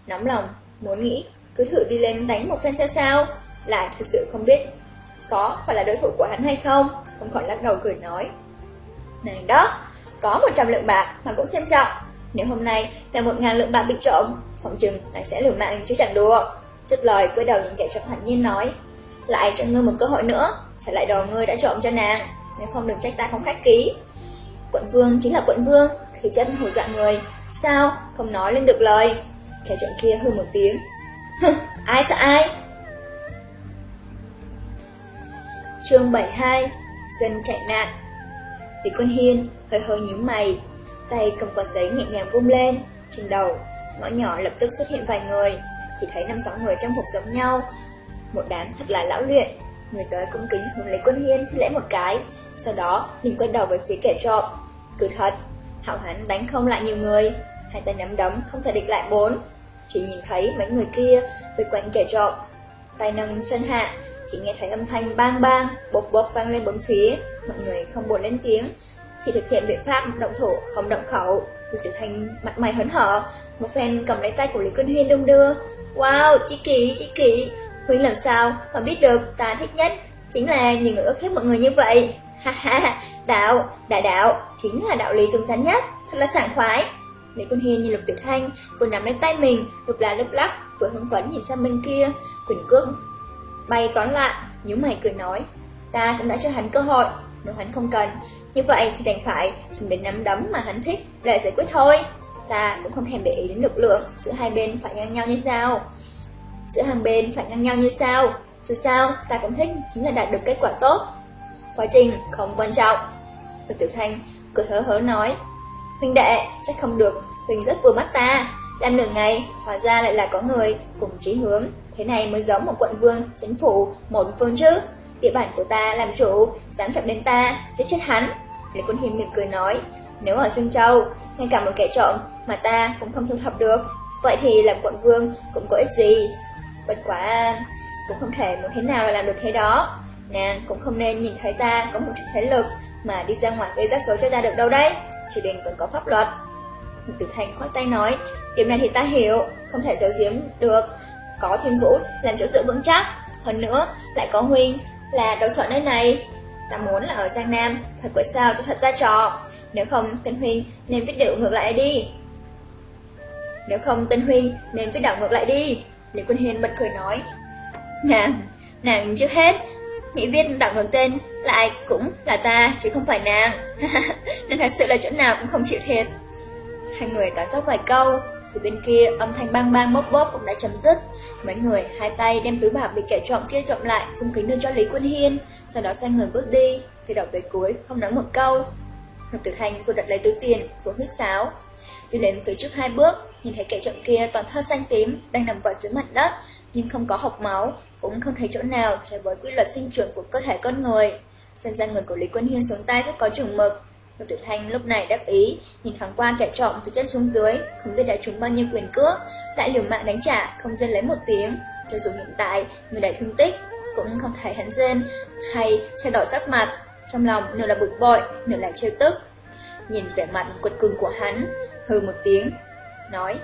A: nóng lòng, muốn nghĩ, cứ thử đi lên đánh một phen xem sao. Lại thực sự không biết có phải là đối thủ của hắn hay không, không khỏi lắc đầu cười nói. Này đó, có 100 lượng bạc mà cũng xem trọng. Nếu hôm nay là 1.000 lượng bạc bị trộm, Phòng chừng nàng sẽ liều mạng chứ chẳng đùa Chất lời quay đầu nhìn kẻ trộm thản nhiên nói Lại cho ngươi một cơ hội nữa Trả lại đồ ngươi đã trộm cho nàng nếu không đừng trách ta không khách ký. Quận vương chính là quận vương Khí chân hù dọa người. Sao? Không nói lên được lời. Kẻ chuyện kia hư một tiếng. Ai sợ ai? Chương 72 Dân chạy nạn. Lý Quân Hiên hơi hơi nhíu mày tay cầm quạt giấy nhẹ nhàng vung lên. Trên đầu, ngõ nhỏ lập tức xuất hiện vài người, chỉ thấy năm sáu người trong phục giống nhau. Một đám thật là lão luyện, người tới cung kính hướng lấy quân hiên thi lễ một cái, sau đó liền quay đầu về phía kẻ trộm. Cứ thật, hảo hắn đánh không lại nhiều người, hai tay nắm đấm không thể địch lại bốn. Chỉ nhìn thấy mấy người kia vây quanh kẻ trộm, tay nâng chân hạ, chỉ nghe thấy âm thanh bang bang, Bộp bộp vang lên bốn phía, mọi người không buồn lên tiếng, chỉ thực hiện biện pháp động thủ không động khẩu. Lục Tiểu Thanh mặt mày hớn hở, một phen cầm lấy tay của Lý Quân Huyên đông đưa. Wow, chị Kỳ, chị Kỳ, Huynh làm sao mà biết được ta thích nhất chính là nhìn người ước hiếp mọi người như vậy. Ha ha, đạo, đại đạo, chính là đạo lý cứng rắn nhất, thật là sảng khoái. Lý Quân Hiên nhìn Lục Tiểu Thanh, vừa nắm lấy tay mình, lục là lấp lắp, vừa hứng phấn nhìn sang bên kia, quyền cước bay toán lại, nhíu mày cười nói, ta cũng đã cho hắn cơ hội, nếu hắn không cần, như vậy thì đành phải dùng đến nắm đấm mà hắn thích để giải quyết thôi. Ta cũng không thèm để ý đến lực lượng giữa hai bên phải ngang nhau như sao. Giữa hàng bên phải ngang nhau như sao. Dù sao, ta cũng thích chính là đạt được kết quả tốt. Quá trình không quan trọng. Lục Tiểu Thanh cười hớ hớ nói, Huynh đệ, chắc không được, Huynh rất vừa mắt ta. Làm nửa ngày, hóa ra lại là có người cùng trí hướng. Thế này mới giống một quận vương, chính phủ, một phương chứ. Địa bản của ta làm chủ, dám chậm đến ta, giết chết hắn. Lý Quân Hiêm mỉm cười nói, nếu ở Dương Châu, ngay cả một kẻ trộm mà ta cũng không thu thập được, vậy thì làm quận vương cũng có ích gì. Bất quá, cũng không thể muốn thế nào là làm được thế đó. Nàng cũng không nên nhìn thấy ta có một chút thế lực mà đi ra ngoài gây rắc rối cho ta được đâu đấy. Chỉ đình còn có pháp luật. Tử Thành khoát tay nói, điểm này thì ta hiểu, không thể giấu giếm được. Có thiên vũ làm chỗ dựa vững chắc, hơn nữa lại có huynh là đầu sợ nơi này. Ta muốn là ở Giang Nam, phải quậy sao cho thật ra trò. Nếu không, tên Huynh nên viết điệu ngược lại đi. Nếu không, tên Huynh nên viết đảo ngược lại đi. Lý Quân Hiên bật cười nói. Nàng, nàng trước hết, mỹ viết đảo ngược tên lại cũng là ta, chứ không phải nàng. Nên thật sự là chỗ nào cũng không chịu thiệt. Hai người tán dốc vài câu, từ bên kia âm thanh bang bang bóp bóp cũng đã chấm dứt. Mấy người hai tay đem túi bạc bị kẻ trộm kia trộm lại, cung kính đưa cho Lý Quân Hiên, sau đó xoay người bước đi, từ đầu tới cuối không nói một câu. Lục Tử Thành vừa đặt lấy túi tiền, vừa huyết sáo. Đi đến phía trước hai bước, nhìn thấy kẻ trộm kia toàn thân xanh tím, đang nằm vật dưới mặt đất, nhưng không có hộc máu, cũng không thấy chỗ nào trái với quy luật sinh trưởng của cơ thể con người. Xem ra người của Lý Quân Hiên xuống tay rất có chừng mực. Lục tuyệt Thanh lúc này đắc ý, nhìn thoáng qua kẻ trộm từ chân xuống dưới, không biết đã trúng bao nhiêu quyền cước, lại liều mạng đánh trả, không dân lấy một tiếng. Cho dù hiện tại, người đại thương tích, cũng không thấy hắn dên, hay xe đỏ sắc mặt, trong lòng nửa là bực bội, nửa là trêu tức. Nhìn vẻ mặt quật cường của hắn, hừ một tiếng, nói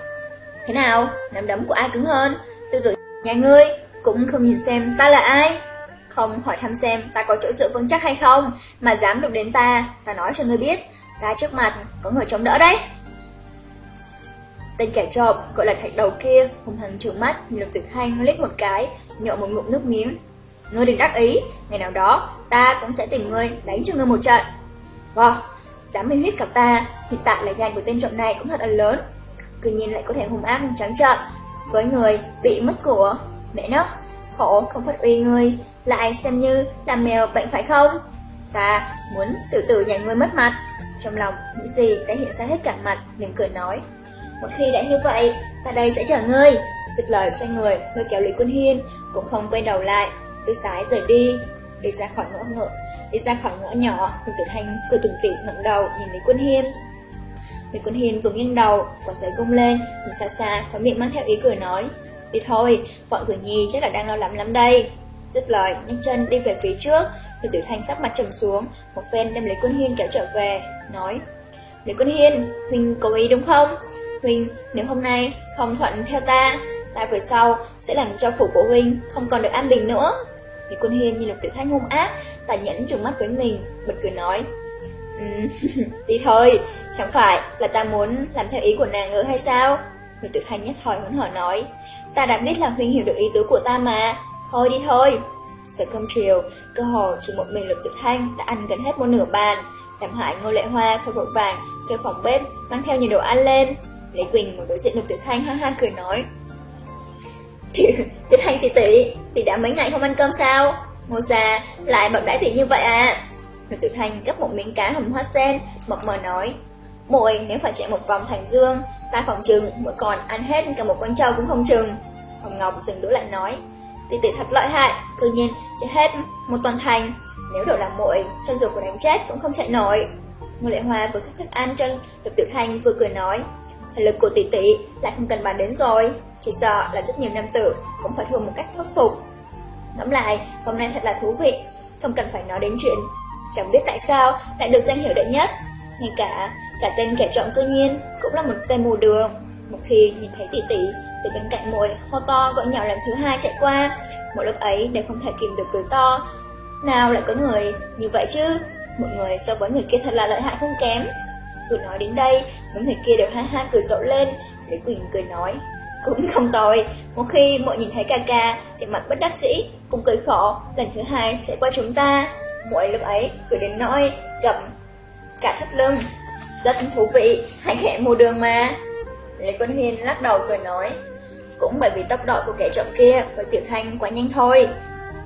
A: Thế nào, nắm đấm của ai cứng hơn? Tư tử nhà ngươi cũng không nhìn xem ta là ai. Không hỏi thăm xem ta có chỗ dựa vững chắc hay không, mà dám đụng đến ta, ta nói cho ngươi biết, ta trước mặt có người chống đỡ đấy. Tên kẻ trộm gọi là thạch đầu kia, hùng hằng trừng mắt, nhìn lục tử thanh liếc một cái, nhộn một ngụm nước miếng, Ngươi đừng đắc ý, ngày nào đó ta cũng sẽ tìm ngươi đánh cho ngươi một trận. Wow, dám uy huyết cả ta, hiện tại là gan của tên trộm này cũng thật là lớn. Cứ nhìn lại có thể hùng ác trắng trợn với người bị mất của. Mẹ nó, khổ không phát uy ngươi, lại xem như là mèo bệnh phải không? Ta muốn tự tử nhà ngươi mất mặt. Trong lòng, những gì đã hiện ra hết cả mặt, mỉm cười nói. Một khi đã như vậy, ta đây sẽ chờ ngươi. Dứt lời xoay người, lôi kéo Lý Quân Hiên, cũng không quay đầu lại, Tiêu sái rời đi Đi ra khỏi ngõ ngựa Đi ra khỏi ngõ nhỏ Hùng Tử Thanh cười tủm tỉm ngẩng đầu nhìn Lý Quân Hiên Lý Quân Hiên vừa nghiêng đầu Quả giấy cung lên Nhìn xa xa Khói miệng mang theo ý cười nói Đi thôi Bọn cử nhi chắc là đang lo lắm lắm đây Dứt lời nhanh chân đi về phía trước thì Tử Thanh sắc mặt trầm xuống Một phen đem Lý Quân Hiên kéo trở về Nói Lý Quân Hiên Huynh cố ý đúng không Huynh nếu hôm nay không thuận theo ta Ta về sau sẽ làm cho phủ của Huynh không còn được an bình nữa Lý quân hiên nhìn lục tiểu thanh hung ác, tàn nhẫn trừng mắt với mình, bật cười nói. Um, đi thôi, chẳng phải là ta muốn làm theo ý của nàng nữa hay sao? Lục tiểu thanh nhất thời hỗn hở nói. Ta đã biết là huynh hiểu được ý tứ của ta mà. Thôi đi thôi. Sở cơm chiều, cơ hồ chỉ một mình lục tuyệt thanh đã ăn gần hết một nửa bàn. Làm hại ngô lệ hoa phải vội vàng, kêu phòng bếp, mang theo nhiều đồ ăn lên. Lấy Quỳnh một đối diện lục tuyệt thanh ha ha cười nói. Tiểu, tiểu thanh tỷ tỷ, tỷ đã mấy ngày không ăn cơm sao? Ngô già lại bậm đãi tỷ như vậy à? Lục tuyệt thanh gấp một miếng cá hầm hoa sen, mập mờ nói mỗi nếu phải chạy một vòng thành dương, ta phòng trừng mỗi còn ăn hết cả một con trâu cũng không chừng. Hồng Ngọc dừng đũa lại nói, tỷ tỷ thật lợi hại, cư nhiên chạy hết một toàn thành, nếu đổi làm muội, cho dù có đánh chết cũng không chạy nổi. Ngô Lệ Hoa vừa cắt thức ăn cho Lục Tiểu Thanh vừa cười nói, thể lực của tỷ tỷ lại không cần bàn đến rồi, chỉ sợ là rất nhiều nam tử cũng phải thua một cách khắc phục. Ngẫm lại, hôm nay thật là thú vị, không cần phải nói đến chuyện. Chẳng biết tại sao lại được danh hiệu đệ nhất. Ngay cả, cả tên kẻ trộm cơ nhiên cũng là một tên mù đường. Một khi nhìn thấy tỷ tỷ từ bên cạnh muội hô to gọi nhỏ lần thứ hai chạy qua, một lúc ấy đều không thể kìm được cười to. Nào lại có người như vậy chứ? Một người so với người kia thật là lợi hại không kém. Vừa nói đến đây, mấy người kia đều ha ha cười rộ lên. Lý Quỳnh cười nói, cũng không tồi, một khi muội nhìn thấy ca ca thì mặt bất đắc dĩ, cũng cười khổ, lần thứ hai chạy qua chúng ta. mỗi lúc ấy cười đến nỗi gầm cả thắt lưng. Rất thú vị, hãy kẻ mua đường mà. Lê Quân Hiên lắc đầu cười nói, cũng bởi vì tốc độ của kẻ trộm kia với Tiểu Thanh quá nhanh thôi.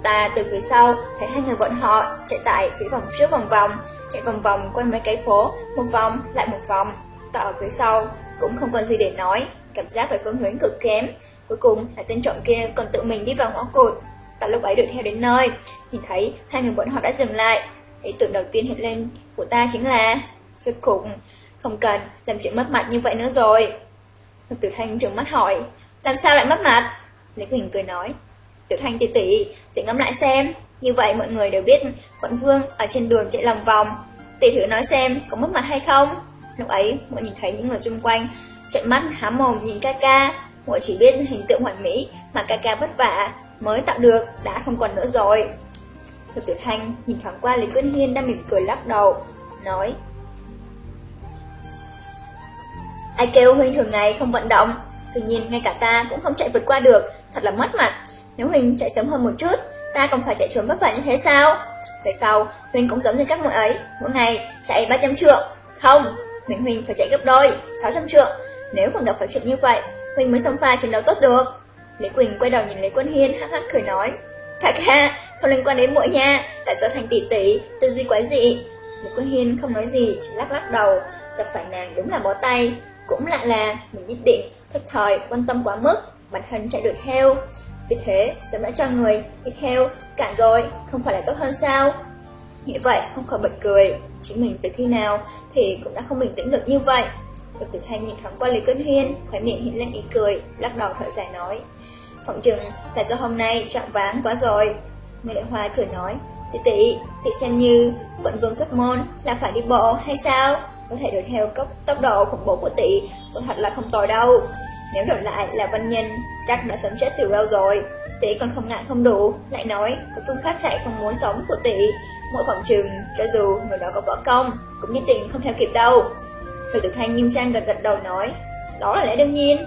A: Ta từ phía sau thấy hai người bọn họ chạy tại phía vòng trước vòng vòng, chạy vòng vòng quanh mấy cái phố, một vòng lại một vòng. Ta ở phía sau cũng không còn gì để nói, cảm giác về phương hướng cực kém. Cuối cùng là tên trộm kia còn tự mình đi vào ngõ cụt. Ta lúc ấy đuổi theo đến nơi, nhìn thấy hai người bọn họ đã dừng lại. Ý tưởng đầu tiên hiện lên của ta chính là Rốt cùng, không cần làm chuyện mất mặt như vậy nữa rồi. Lục Tử Thanh trừng mắt hỏi, làm sao lại mất mặt? Lý Quỳnh cười nói, Tử Thanh tỷ tỷ, tỷ ngắm lại xem, như vậy mọi người đều biết quận vương ở trên đường chạy lòng vòng. Tỷ thử nói xem có mất mặt hay không? Lúc ấy, mọi nhìn thấy những người xung quanh trận mắt há mồm nhìn ca ca, mọi chỉ biết hình tượng hoàn mỹ mà ca ca vất vả mới tạo được đã không còn nữa rồi. Lục Tử Thanh nhìn thoáng qua Lý Quyên Hiên đang mỉm cười lắc đầu, nói Ai kêu Huynh thường ngày không vận động, tuy nhiên ngay cả ta cũng không chạy vượt qua được, thật là mất mặt. Nếu Huynh chạy sớm hơn một chút, ta còn phải chạy trốn vất vả như thế sao? Về sau, Huynh cũng giống như các muội ấy, mỗi ngày chạy 300 trượng. Không, Huynh Huynh phải chạy gấp đôi, 600 trượng. Nếu còn gặp phải chuyện như vậy, Huynh mới xông pha chiến đấu tốt được. Lý Quỳnh quay đầu nhìn Lý Quân Hiên hắc hắc cười nói, Ca ca, không liên quan đến muội nha, tại do thành tỷ tỷ, tư duy quái dị. Lý Quân Hiên không nói gì, chỉ lắc lắc đầu, gặp phải nàng đúng là bó tay. Cũng lạ là mình nhất định, thức thời, quan tâm quá mức, bản thân chạy đuổi theo. Vì thế, sớm đã cho người đi theo, cạn rồi, không phải là tốt hơn sao? Nghĩ vậy, không khỏi bật cười. Chính mình từ khi nào thì cũng đã không bình tĩnh được như vậy. Lục Tử Thanh nhìn thoáng qua Lý Cơn Hiên, khóe miệng hiện lên ý cười, lắc đầu thở dài nói. Phỏng chừng là do hôm nay chọn ván quá rồi. Người đại hoa cười nói, tỷ tỷ, tỷ xem như quận vương xuất môn là phải đi bộ hay sao? Có thể đuổi theo cấp tốc độ khủng bố của tỷ, cũng thật là không tồi đâu. Nếu đổi lại là văn nhân, chắc đã sớm chết từ lâu rồi. Tỷ còn không ngại không đủ, lại nói có phương pháp chạy không muốn sống của tỷ. Mỗi phòng trường, cho dù người đó có võ công, cũng nhất định không theo kịp đâu. Lục Tử Thanh nghiêm trang gật gật đầu nói, đó là lẽ đương nhiên.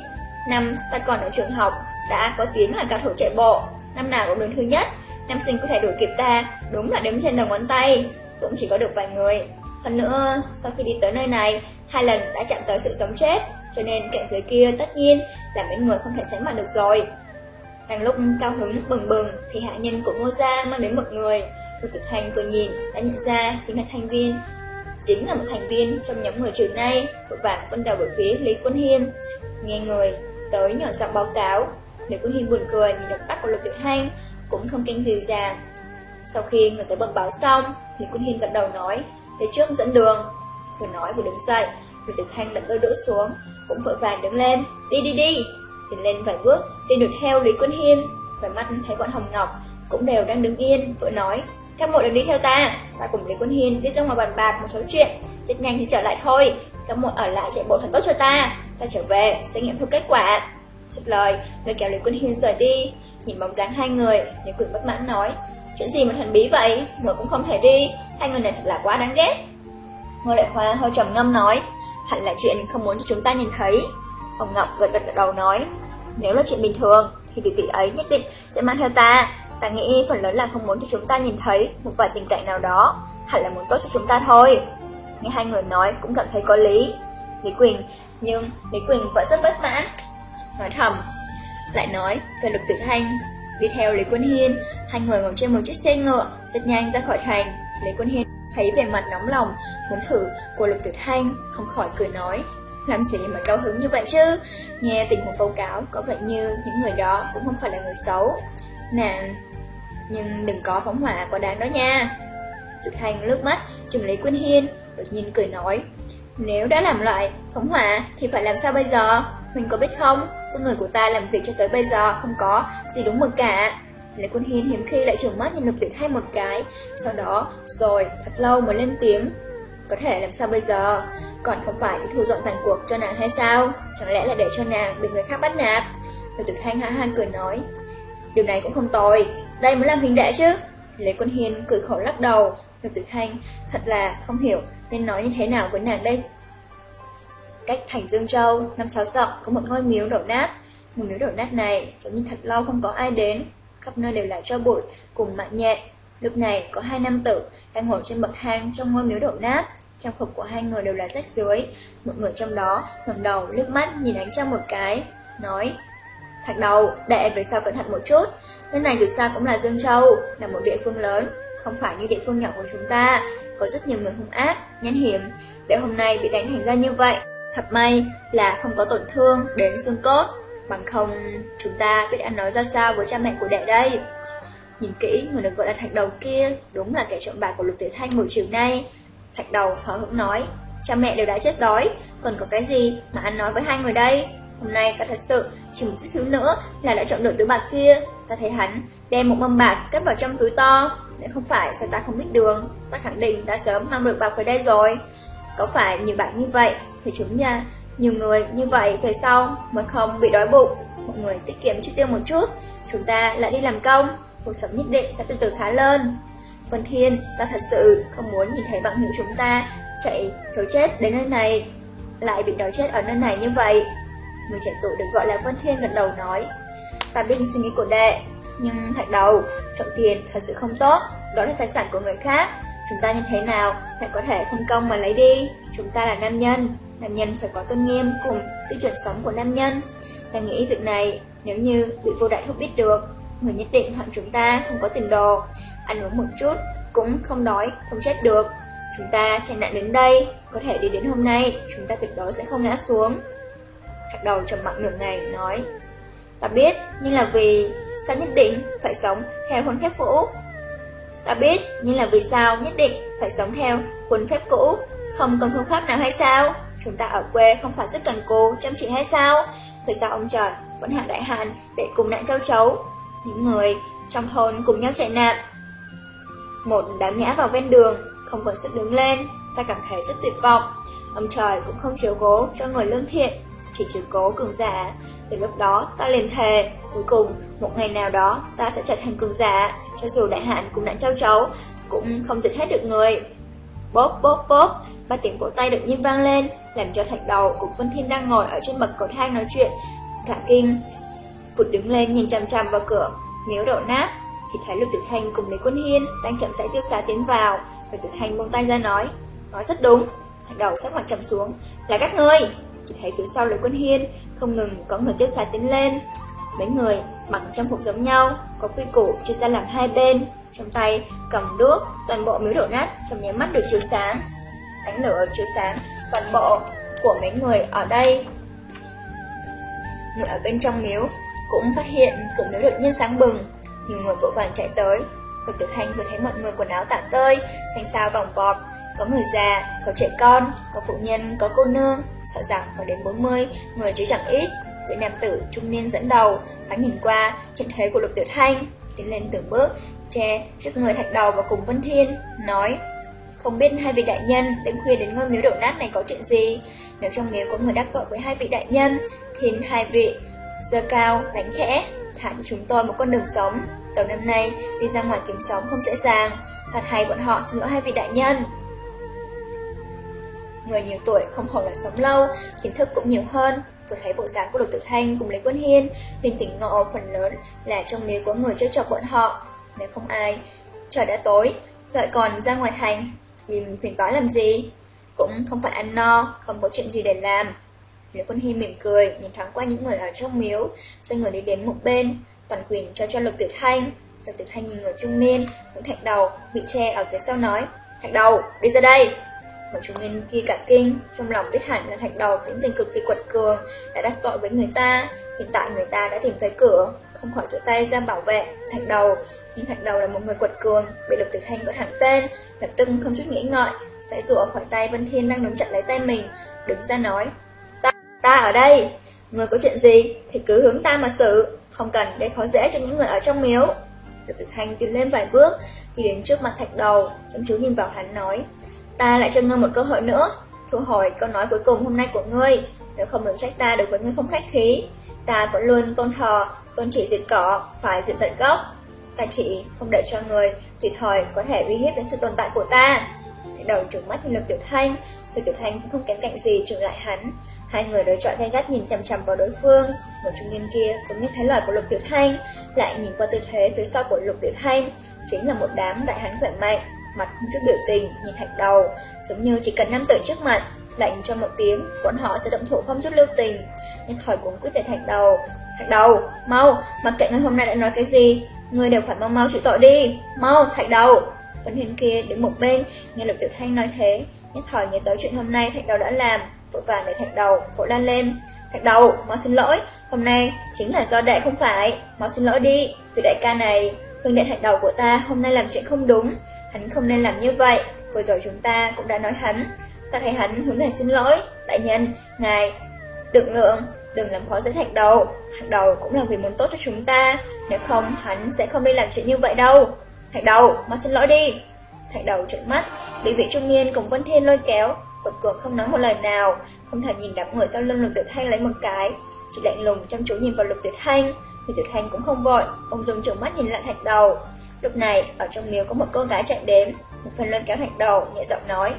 A: Năm ta còn ở trường học, đã có tiếng là cao thủ chạy bộ, năm nào cũng đứng thứ nhất. Nam sinh có thể đuổi kịp ta, đúng là đếm trên đầu ngón tay, cũng chỉ có được vài người. Hơn nữa, sau khi đi tới nơi này, hai lần đã chạm tới sự sống chết, cho nên cạnh dưới kia tất nhiên là mấy người không thể sánh mặt được rồi. Đang lúc cao hứng bừng bừng thì hạ nhân của Ngô Gia mang đến một người. Lục tuyệt Thanh vừa nhìn đã nhận ra chính là thành viên chính là một thành viên trong nhóm người trừ nay, vội vàng phân đầu về phía Lý Quân Hiên. Nghe người tới nhỏ giọng báo cáo, Lý Quân Hiên buồn cười nhìn động tác của Lục tuyệt Thanh, cũng không kinh gì già. Sau khi người tới bẩm báo xong, Lý Quân Hiên gật đầu nói, Phía trước dẫn đường. Vừa nói vừa đứng dậy, Rồi tiểu Thanh đặt đôi đũa xuống, cũng vội vàng đứng lên, đi đi đi. Tiến lên vài bước, đi đuổi theo Lý Quân Hiên, Khỏi mắt thấy bọn Hồng Ngọc cũng đều đang đứng yên, vội nói, các muội đừng đi theo ta, ta cùng Lý Quân Hiên đi ra ngoài bàn bạc một số chuyện, Chết nhanh thì trở lại thôi. Các muội ở lại chạy bộ thật tốt cho ta, ta trở về sẽ nghiệm thu kết quả. Dứt lời, lôi kéo Lý Quân Hiên rời đi, nhìn bóng dáng hai người, Lý Quỳnh bất mãn nói, chuyện gì mà thần bí vậy, muội cũng không thể đi, hai người này thật là quá đáng ghét. Ngô Đại khoa hơi trầm ngâm nói, hẳn là chuyện không muốn cho chúng ta nhìn thấy. Ông Ngọc gật gật đầu nói, nếu là chuyện bình thường thì tỷ tỷ ấy nhất định sẽ mang theo ta, Ta nghĩ phần lớn là không muốn cho chúng ta nhìn thấy một vài tình cảnh nào đó, hẳn là muốn tốt cho chúng ta thôi. Nghe hai người nói cũng cảm thấy có lý. Lý Quỳnh, nhưng Lý Quỳnh vẫn rất bất mãn. Nói thầm, lại nói về Lục Tử Thanh. Đi theo Lý Quân Hiên, hai người ngồi trên một chiếc xe ngựa, rất nhanh ra khỏi thành. Lý Quân Hiên thấy vẻ mặt nóng lòng muốn thử của Lục Tử Thanh, không khỏi cười nói. Làm gì mà cao hứng như vậy chứ? Nghe tình huống báo cáo có vẻ như những người đó cũng không phải là người xấu. Nàng, nhưng đừng có phóng hỏa quá đáng đó nha. Lục Thanh lướt mắt, trừng lấy Quân Hiên, đột nhiên cười nói. Nếu đã làm loại phóng hỏa thì phải làm sao bây giờ? Mình có biết không? Con người của ta làm việc cho tới bây giờ không có gì đúng mực cả. Lê Quân Hiên hiếm khi lại trừng mắt nhìn Lục tuyệt Thanh một cái, sau đó rồi thật lâu mới lên tiếng. Có thể làm sao bây giờ? Còn không phải đi thu dọn tàn cuộc cho nàng hay sao? Chẳng lẽ là để cho nàng bị người khác bắt nạt? Lục tuyệt Thanh hạ han cười nói. Điều này cũng không tồi, đây mới làm hình đệ chứ. Lê Quân Hiên cười khổ lắc đầu. Lục tuyệt Thanh thật là không hiểu nên nói như thế nào với nàng đây. Cách thành Dương Châu, năm sáu dặm có một ngôi miếu đổ nát. Ngôi miếu đổ nát này giống như thật lâu không có ai đến, khắp nơi đều là cho bụi cùng mạng nhẹ. Lúc này có hai nam tử đang ngồi trên bậc thang trong ngôi miếu đổ nát. Trang phục của hai người đều là rách dưới. Một người trong đó ngẩng đầu liếc mắt nhìn ánh trăng một cái, nói: "Thạch đầu, đệ về sau cẩn thận một chút, nơi này dù sao cũng là Dương Châu, là một địa phương lớn, không phải như địa phương nhỏ của chúng ta, có rất nhiều người hung ác, nhẫn hiểm, để hôm nay bị đánh thành ra như vậy." Thật may là không có tổn thương đến xương cốt Bằng không, chúng ta biết ăn nói ra sao với cha mẹ của đệ đây? Nhìn kỹ, người được gọi là thạch đầu kia Đúng là kẻ trộm bạc của lục tiểu thanh buổi chiều nay. Thạch đầu hở hững nói, Cha mẹ đều đã chết đói, Còn có cái gì mà ăn nói với hai người đây? Hôm nay ta thật sự chỉ một chút xíu nữa Là đã trộm được túi bạc kia. Ta thấy hắn đem một mâm bạc cất vào trong túi to, Nếu không phải sao ta không biết đường? Ta khẳng định đã sớm mang được bạc về đây rồi. Có phải nhiều bạc như vậy thì chúng nha nhiều người như vậy về sau mới không bị đói bụng. Mọi người tiết kiệm chi tiêu một chút, chúng ta lại đi làm công, cuộc sống nhất định sẽ từ từ khá lên. Vân Thiên, ta thật sự không muốn nhìn thấy bạn hữu chúng ta chạy trốn chết đến nơi này, lại bị đói chết ở nơi này như vậy. Người trẻ tuổi được gọi là Vân Thiên gật đầu nói, ta biết suy nghĩ của đệ, nhưng thạch đầu, trộm tiền thật sự không tốt, đó là tài sản của người khác. Chúng ta như thế nào lại có thể không công mà lấy đi, chúng ta là nam nhân, nam nhân phải có tôn nghiêm cùng tiêu chuẩn sống của nam nhân. Ta nghĩ việc này, nếu như bị vô đại thúc biết được, người nhất định hận chúng ta không có tiền đồ, ăn uống một chút, cũng không đói, không chết được. Chúng ta chạy nạn đến đây, có thể đi đến hôm nay, chúng ta tuyệt đối sẽ không ngã xuống. Thạch đầu trầm mặc nửa ngày, nói, Ta biết, nhưng là vì sao nhất định phải sống theo huấn phép cũ. Ta biết, nhưng là vì sao nhất định phải sống theo huấn phép cũ, không còn phương pháp nào hay sao? Chúng ta ở quê không phải rất cần cô chăm chỉ hay sao? Thời sao ông trời vẫn hạ đại hạn để cùng nạn châu chấu? Những người trong thôn cùng nhau chạy nạn. Một đám ngã vào ven đường, không còn sức đứng lên, ta cảm thấy rất tuyệt vọng. Ông trời cũng không chiếu cố cho người lương thiện, chỉ chiếu cố cường giả. Từ lúc đó ta liền thề, cuối cùng một ngày nào đó ta sẽ trở thành cường giả, cho dù đại hạn cùng nạn châu chấu cũng không giết hết được người. Bốp bốp bốp, ba tiếng vỗ tay đột nhiên vang lên, làm cho thạch đầu cùng Vân Thiên đang ngồi ở trên bậc cầu thang nói chuyện. Cả kinh, phụt đứng lên nhìn chằm chằm vào cửa, miếu đổ nát. Chỉ thấy Lục Tử Thanh cùng Lý Quân Hiên đang chậm rãi tiêu xá tiến vào. Lục Tử Thanh buông tay ra nói, nói rất đúng. Thạch đầu sắc mặt trầm xuống, là các ngươi. Chỉ thấy phía sau Lý Quân Hiên không ngừng có người tiêu xá tiến lên. Mấy người mặc trang phục giống nhau, có quy củ chia ra làm hai bên, trong tay cầm đuốc, toàn bộ miếu đổ nát trong nháy mắt được chiếu sáng. Ánh lửa chiếu sáng toàn bộ của mấy người ở đây. Người ở bên trong miếu cũng phát hiện cửa miếu đột nhiên sáng bừng, nhiều người vội vàng chạy tới. Lục tuyệt Thanh vừa thấy mọi người quần áo tả tơi, xanh xao vòng bọt, có người già, có trẻ con, có phụ nhân, có cô nương, sợ rằng có đến 40, người chứ chẳng ít. Vị nam tử trung niên dẫn đầu, hắn nhìn qua, trận thế của Lục tuyệt Thanh, tiến lên từng bước, che trước người thạch đầu và cùng Vân Thiên, nói không biết hai vị đại nhân đêm khuya đến ngôi miếu đổ nát này có chuyện gì? Nếu trong miếu có người đắc tội với hai vị đại nhân Thì hai vị dơ cao, đánh khẽ Thả cho chúng tôi một con đường sống. Đầu năm nay đi ra ngoài kiếm sống không dễ dàng. Thật hay bọn họ xin lỗi hai vị đại nhân. Người nhiều tuổi không hổ là sống lâu Kiến thức cũng nhiều hơn. Vừa thấy bộ dáng của Lục Tử Thanh cùng Lý Quân Hiên liền tỉnh ngộ phần lớn là trong miếu có người trêu chọc bọn họ. Nếu không ai. Trời đã tối, vậy còn ra ngoài thành, thì phiền toái làm gì? Cũng không phải ăn no, không có chuyện gì để làm. Lý Quân Hy mỉm cười, nhìn thoáng qua những người ở trong miếu, xoay người đi đến một bên, toàn quyền cho cho Lục Tử Thanh. Lục Tử Thanh nhìn người trung niên, cũng thạch đầu, bị che ở phía sau nói, thạch đầu, đi ra đây. Người trung niên kia cả kinh, trong lòng biết hẳn là thạch đầu tính tình cực kỳ quật cường, đã đắc tội với người ta. Hiện tại người ta đã tìm thấy cửa, không khỏi giữa tay ra bảo vệ thạch đầu. Nhưng thạch đầu là một người quật cường, bị lục tử thanh có thẳng tên, lập tức không chút nghĩ ngợi, sẽ rụa khỏi tay Vân Thiên đang nắm chặt lấy tay mình, đứng ra nói. Ta, ta ở đây, người có chuyện gì thì cứ hướng ta mà xử, không cần gây khó dễ cho những người ở trong miếu. Lục tử thanh tiến lên vài bước, đi đến trước mặt thạch đầu, chăm chú nhìn vào hắn nói. Ta lại cho ngươi một cơ hội nữa, thu hồi câu nói cuối cùng hôm nay của ngươi, nếu không đừng trách ta đối với ngươi không khách khí. Ta vẫn luôn tôn thờ, tôn chỉ diệt cỏ, phải diệt tận gốc. Ta chỉ không để cho người tùy thời có thể uy hiếp đến sự tồn tại của ta. Thạch đầu trừng mắt nhìn Lục Tiểu Thanh, Lục Tiểu Thanh cũng không kém cạnh gì trừng lại hắn. Hai người đối chọi gay gắt nhìn chằm chằm vào đối phương. Người trung niên kia cũng nghe thấy lời của Lục Tiểu Thanh, lại nhìn qua tư thế phía sau của Lục Tiểu Thanh, chính là một đám đại hán khỏe mạnh, mặt không chút biểu tình, nhìn thạch đầu, giống như chỉ cần năm tử trước mặt, lạnh cho một tiếng, bọn họ sẽ động thủ không chút lưu tình. Nhưng thời cũng quyết về thạch đầu. Thạch đầu, mau, mặc kệ người hôm nay đã nói cái gì, người đều phải mau mau chịu tội đi, mau, thạch đầu. Vân Hiên kia đứng một bên, nghe Lục Tiểu Thanh nói thế, nhất thời nhớ tới chuyện hôm nay thạch đầu đã làm, vội vàng để thạch đầu, vội lan lên. Thạch đầu, mau xin lỗi, hôm nay chính là do đệ không phải, mau xin lỗi đi, vì đại ca này, huynh đệ thạch đầu của ta hôm nay làm chuyện không đúng, hắn không nên làm như vậy, vừa rồi chúng ta cũng đã nói hắn, ta thấy hắn hướng ngài xin lỗi, đại nhân, ngài, đựng lượng, đừng làm khó dễ thạch đầu, thạch đầu cũng là vì muốn tốt cho chúng ta, nếu không hắn sẽ không đi làm chuyện như vậy đâu. Thạch đầu, mà xin lỗi đi. Thạch đầu trợn mắt, bị vị trung niên cùng Vân Thiên lôi kéo, bực cường không nói một lời nào, không thể nhìn đám người sau lưng lục tuyệt thanh lấy một cái, chỉ lạnh lùng chăm chú nhìn vào lục tuyệt thanh. Lục tuyệt thanh cũng không vội, ông dùng trừng mắt nhìn lại thạch đầu. Lúc này, ở trong miếu có một cô gái chạy đến, một phần lôi kéo thạch đầu, nhẹ giọng nói.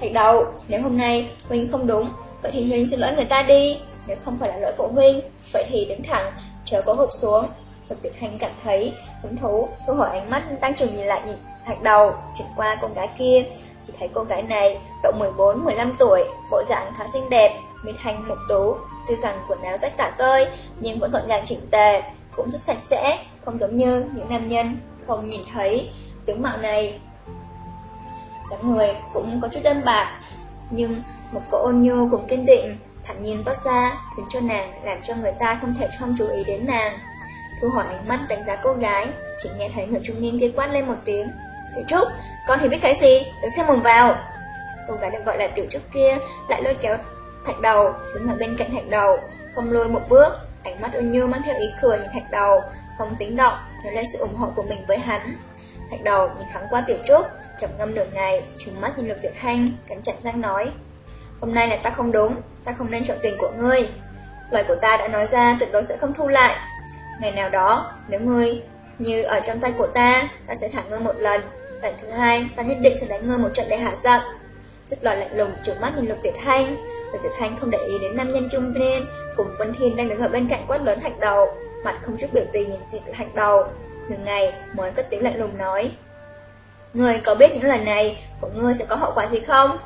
A: Thạch đầu, nếu hôm nay Huynh không đúng, vậy thì Huynh xin lỗi người ta đi. Nếu không phải là lỗi của Huynh, vậy thì đứng thẳng, chờ có gục xuống. Lục tuyệt hành cảm thấy hứng thú, Cơ hội ánh mắt đang chừng nhìn lại nhìn thạch đầu, chuyển qua con gái kia, chỉ thấy cô gái này độ 14-15 tuổi, bộ dạng khá xinh đẹp, mi hành mục tú, tuy rằng quần áo rách tả tơi nhưng vẫn gọn gàng chỉnh tề, cũng rất sạch sẽ, không giống như những nam nhân không nhìn thấy tướng mạo này. dáng người cũng có chút đơn bạc, nhưng một cỗ ôn nhu cũng kiên định, thản nhiên toát ra, khiến cho nàng làm cho người ta không thể không chú ý đến nàng. Thu hỏi ánh mắt đánh giá cô gái, chỉ nghe thấy người trung niên kia quát lên một tiếng. Tiểu Trúc, con thì biết cái gì, đứng xem mồm vào. Cô gái được gọi là Tiểu Trúc kia lại lôi kéo thạch đầu, đứng ở bên cạnh thạch đầu, không lôi một bước, ánh mắt ôn nhu mang theo ý cười nhìn thạch đầu, không tính động, nói lên sự ủng hộ của mình với hắn. Thạch đầu nhìn thoáng qua Tiểu Trúc, chậm ngâm nửa ngày, trừng mắt nhìn Lục Tiểu Thanh, cắn chặt răng nói: "Hôm nay là ta không đúng, ta không nên trộm tiền của ngươi. Lời của ta đã nói ra tuyệt đối sẽ không thu lại. Ngày nào đó, nếu ngươi như ở trong tay của ta, ta sẽ thả ngươi một lần, lần thứ hai, ta nhất định sẽ đánh ngươi một trận để hạ giận." Rất lời lạnh lùng trừng mắt nhìn Lục Tuyệt Thanh, Lục Tuyệt Thanh không để ý đến nam nhân trung niên cùng Vân Thiên đang đứng ở bên cạnh quát lớn thạch đầu, mặt không chút biểu tình nhìn thạch đầu, Ngừng ngày muốn cất tiếng lạnh lùng nói: Ngươi có biết những lời này của ngươi sẽ có hậu quả gì không?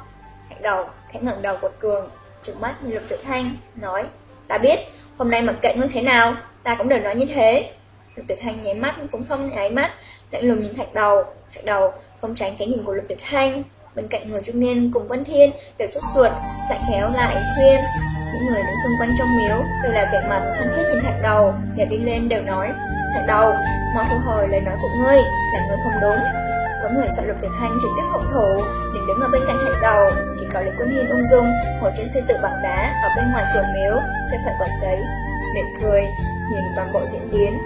A: Thạch đầu khẽ ngẩng đầu quật cường, trừng mắt nhìn Lục tuyệt Thanh, nói: "Ta biết, hôm nay mặc kệ ngươi thế nào, ta cũng đều nói như thế." Lục tuyệt Thanh nháy mắt cũng không nháy mắt, lạnh lùng nhìn Thạch đầu, Thạch đầu không tránh cái nhìn của Lục tuyệt Thanh, Bên cạnh người trung niên cùng Vân Thiên đều xuất ruột, lại khéo lại khuyên. Những người đứng xung quanh trong miếu đều là vẻ mặt thân thiết nhìn thạch đầu, nhờ đi lên đều nói, thạch đầu, mau thu hồi lời nói của ngươi, là ngươi không đúng. Có người sợ lục tuyệt hành trực tiếp thủng thủ, đứng đứng ở bên cạnh thạch đầu, chỉ có Lý Quân Hiên ung dung ngồi trên xe tự bằng đá ở bên ngoài cửa miếu, chơi phải quả giấy, miệng cười, nhìn toàn bộ diễn biến.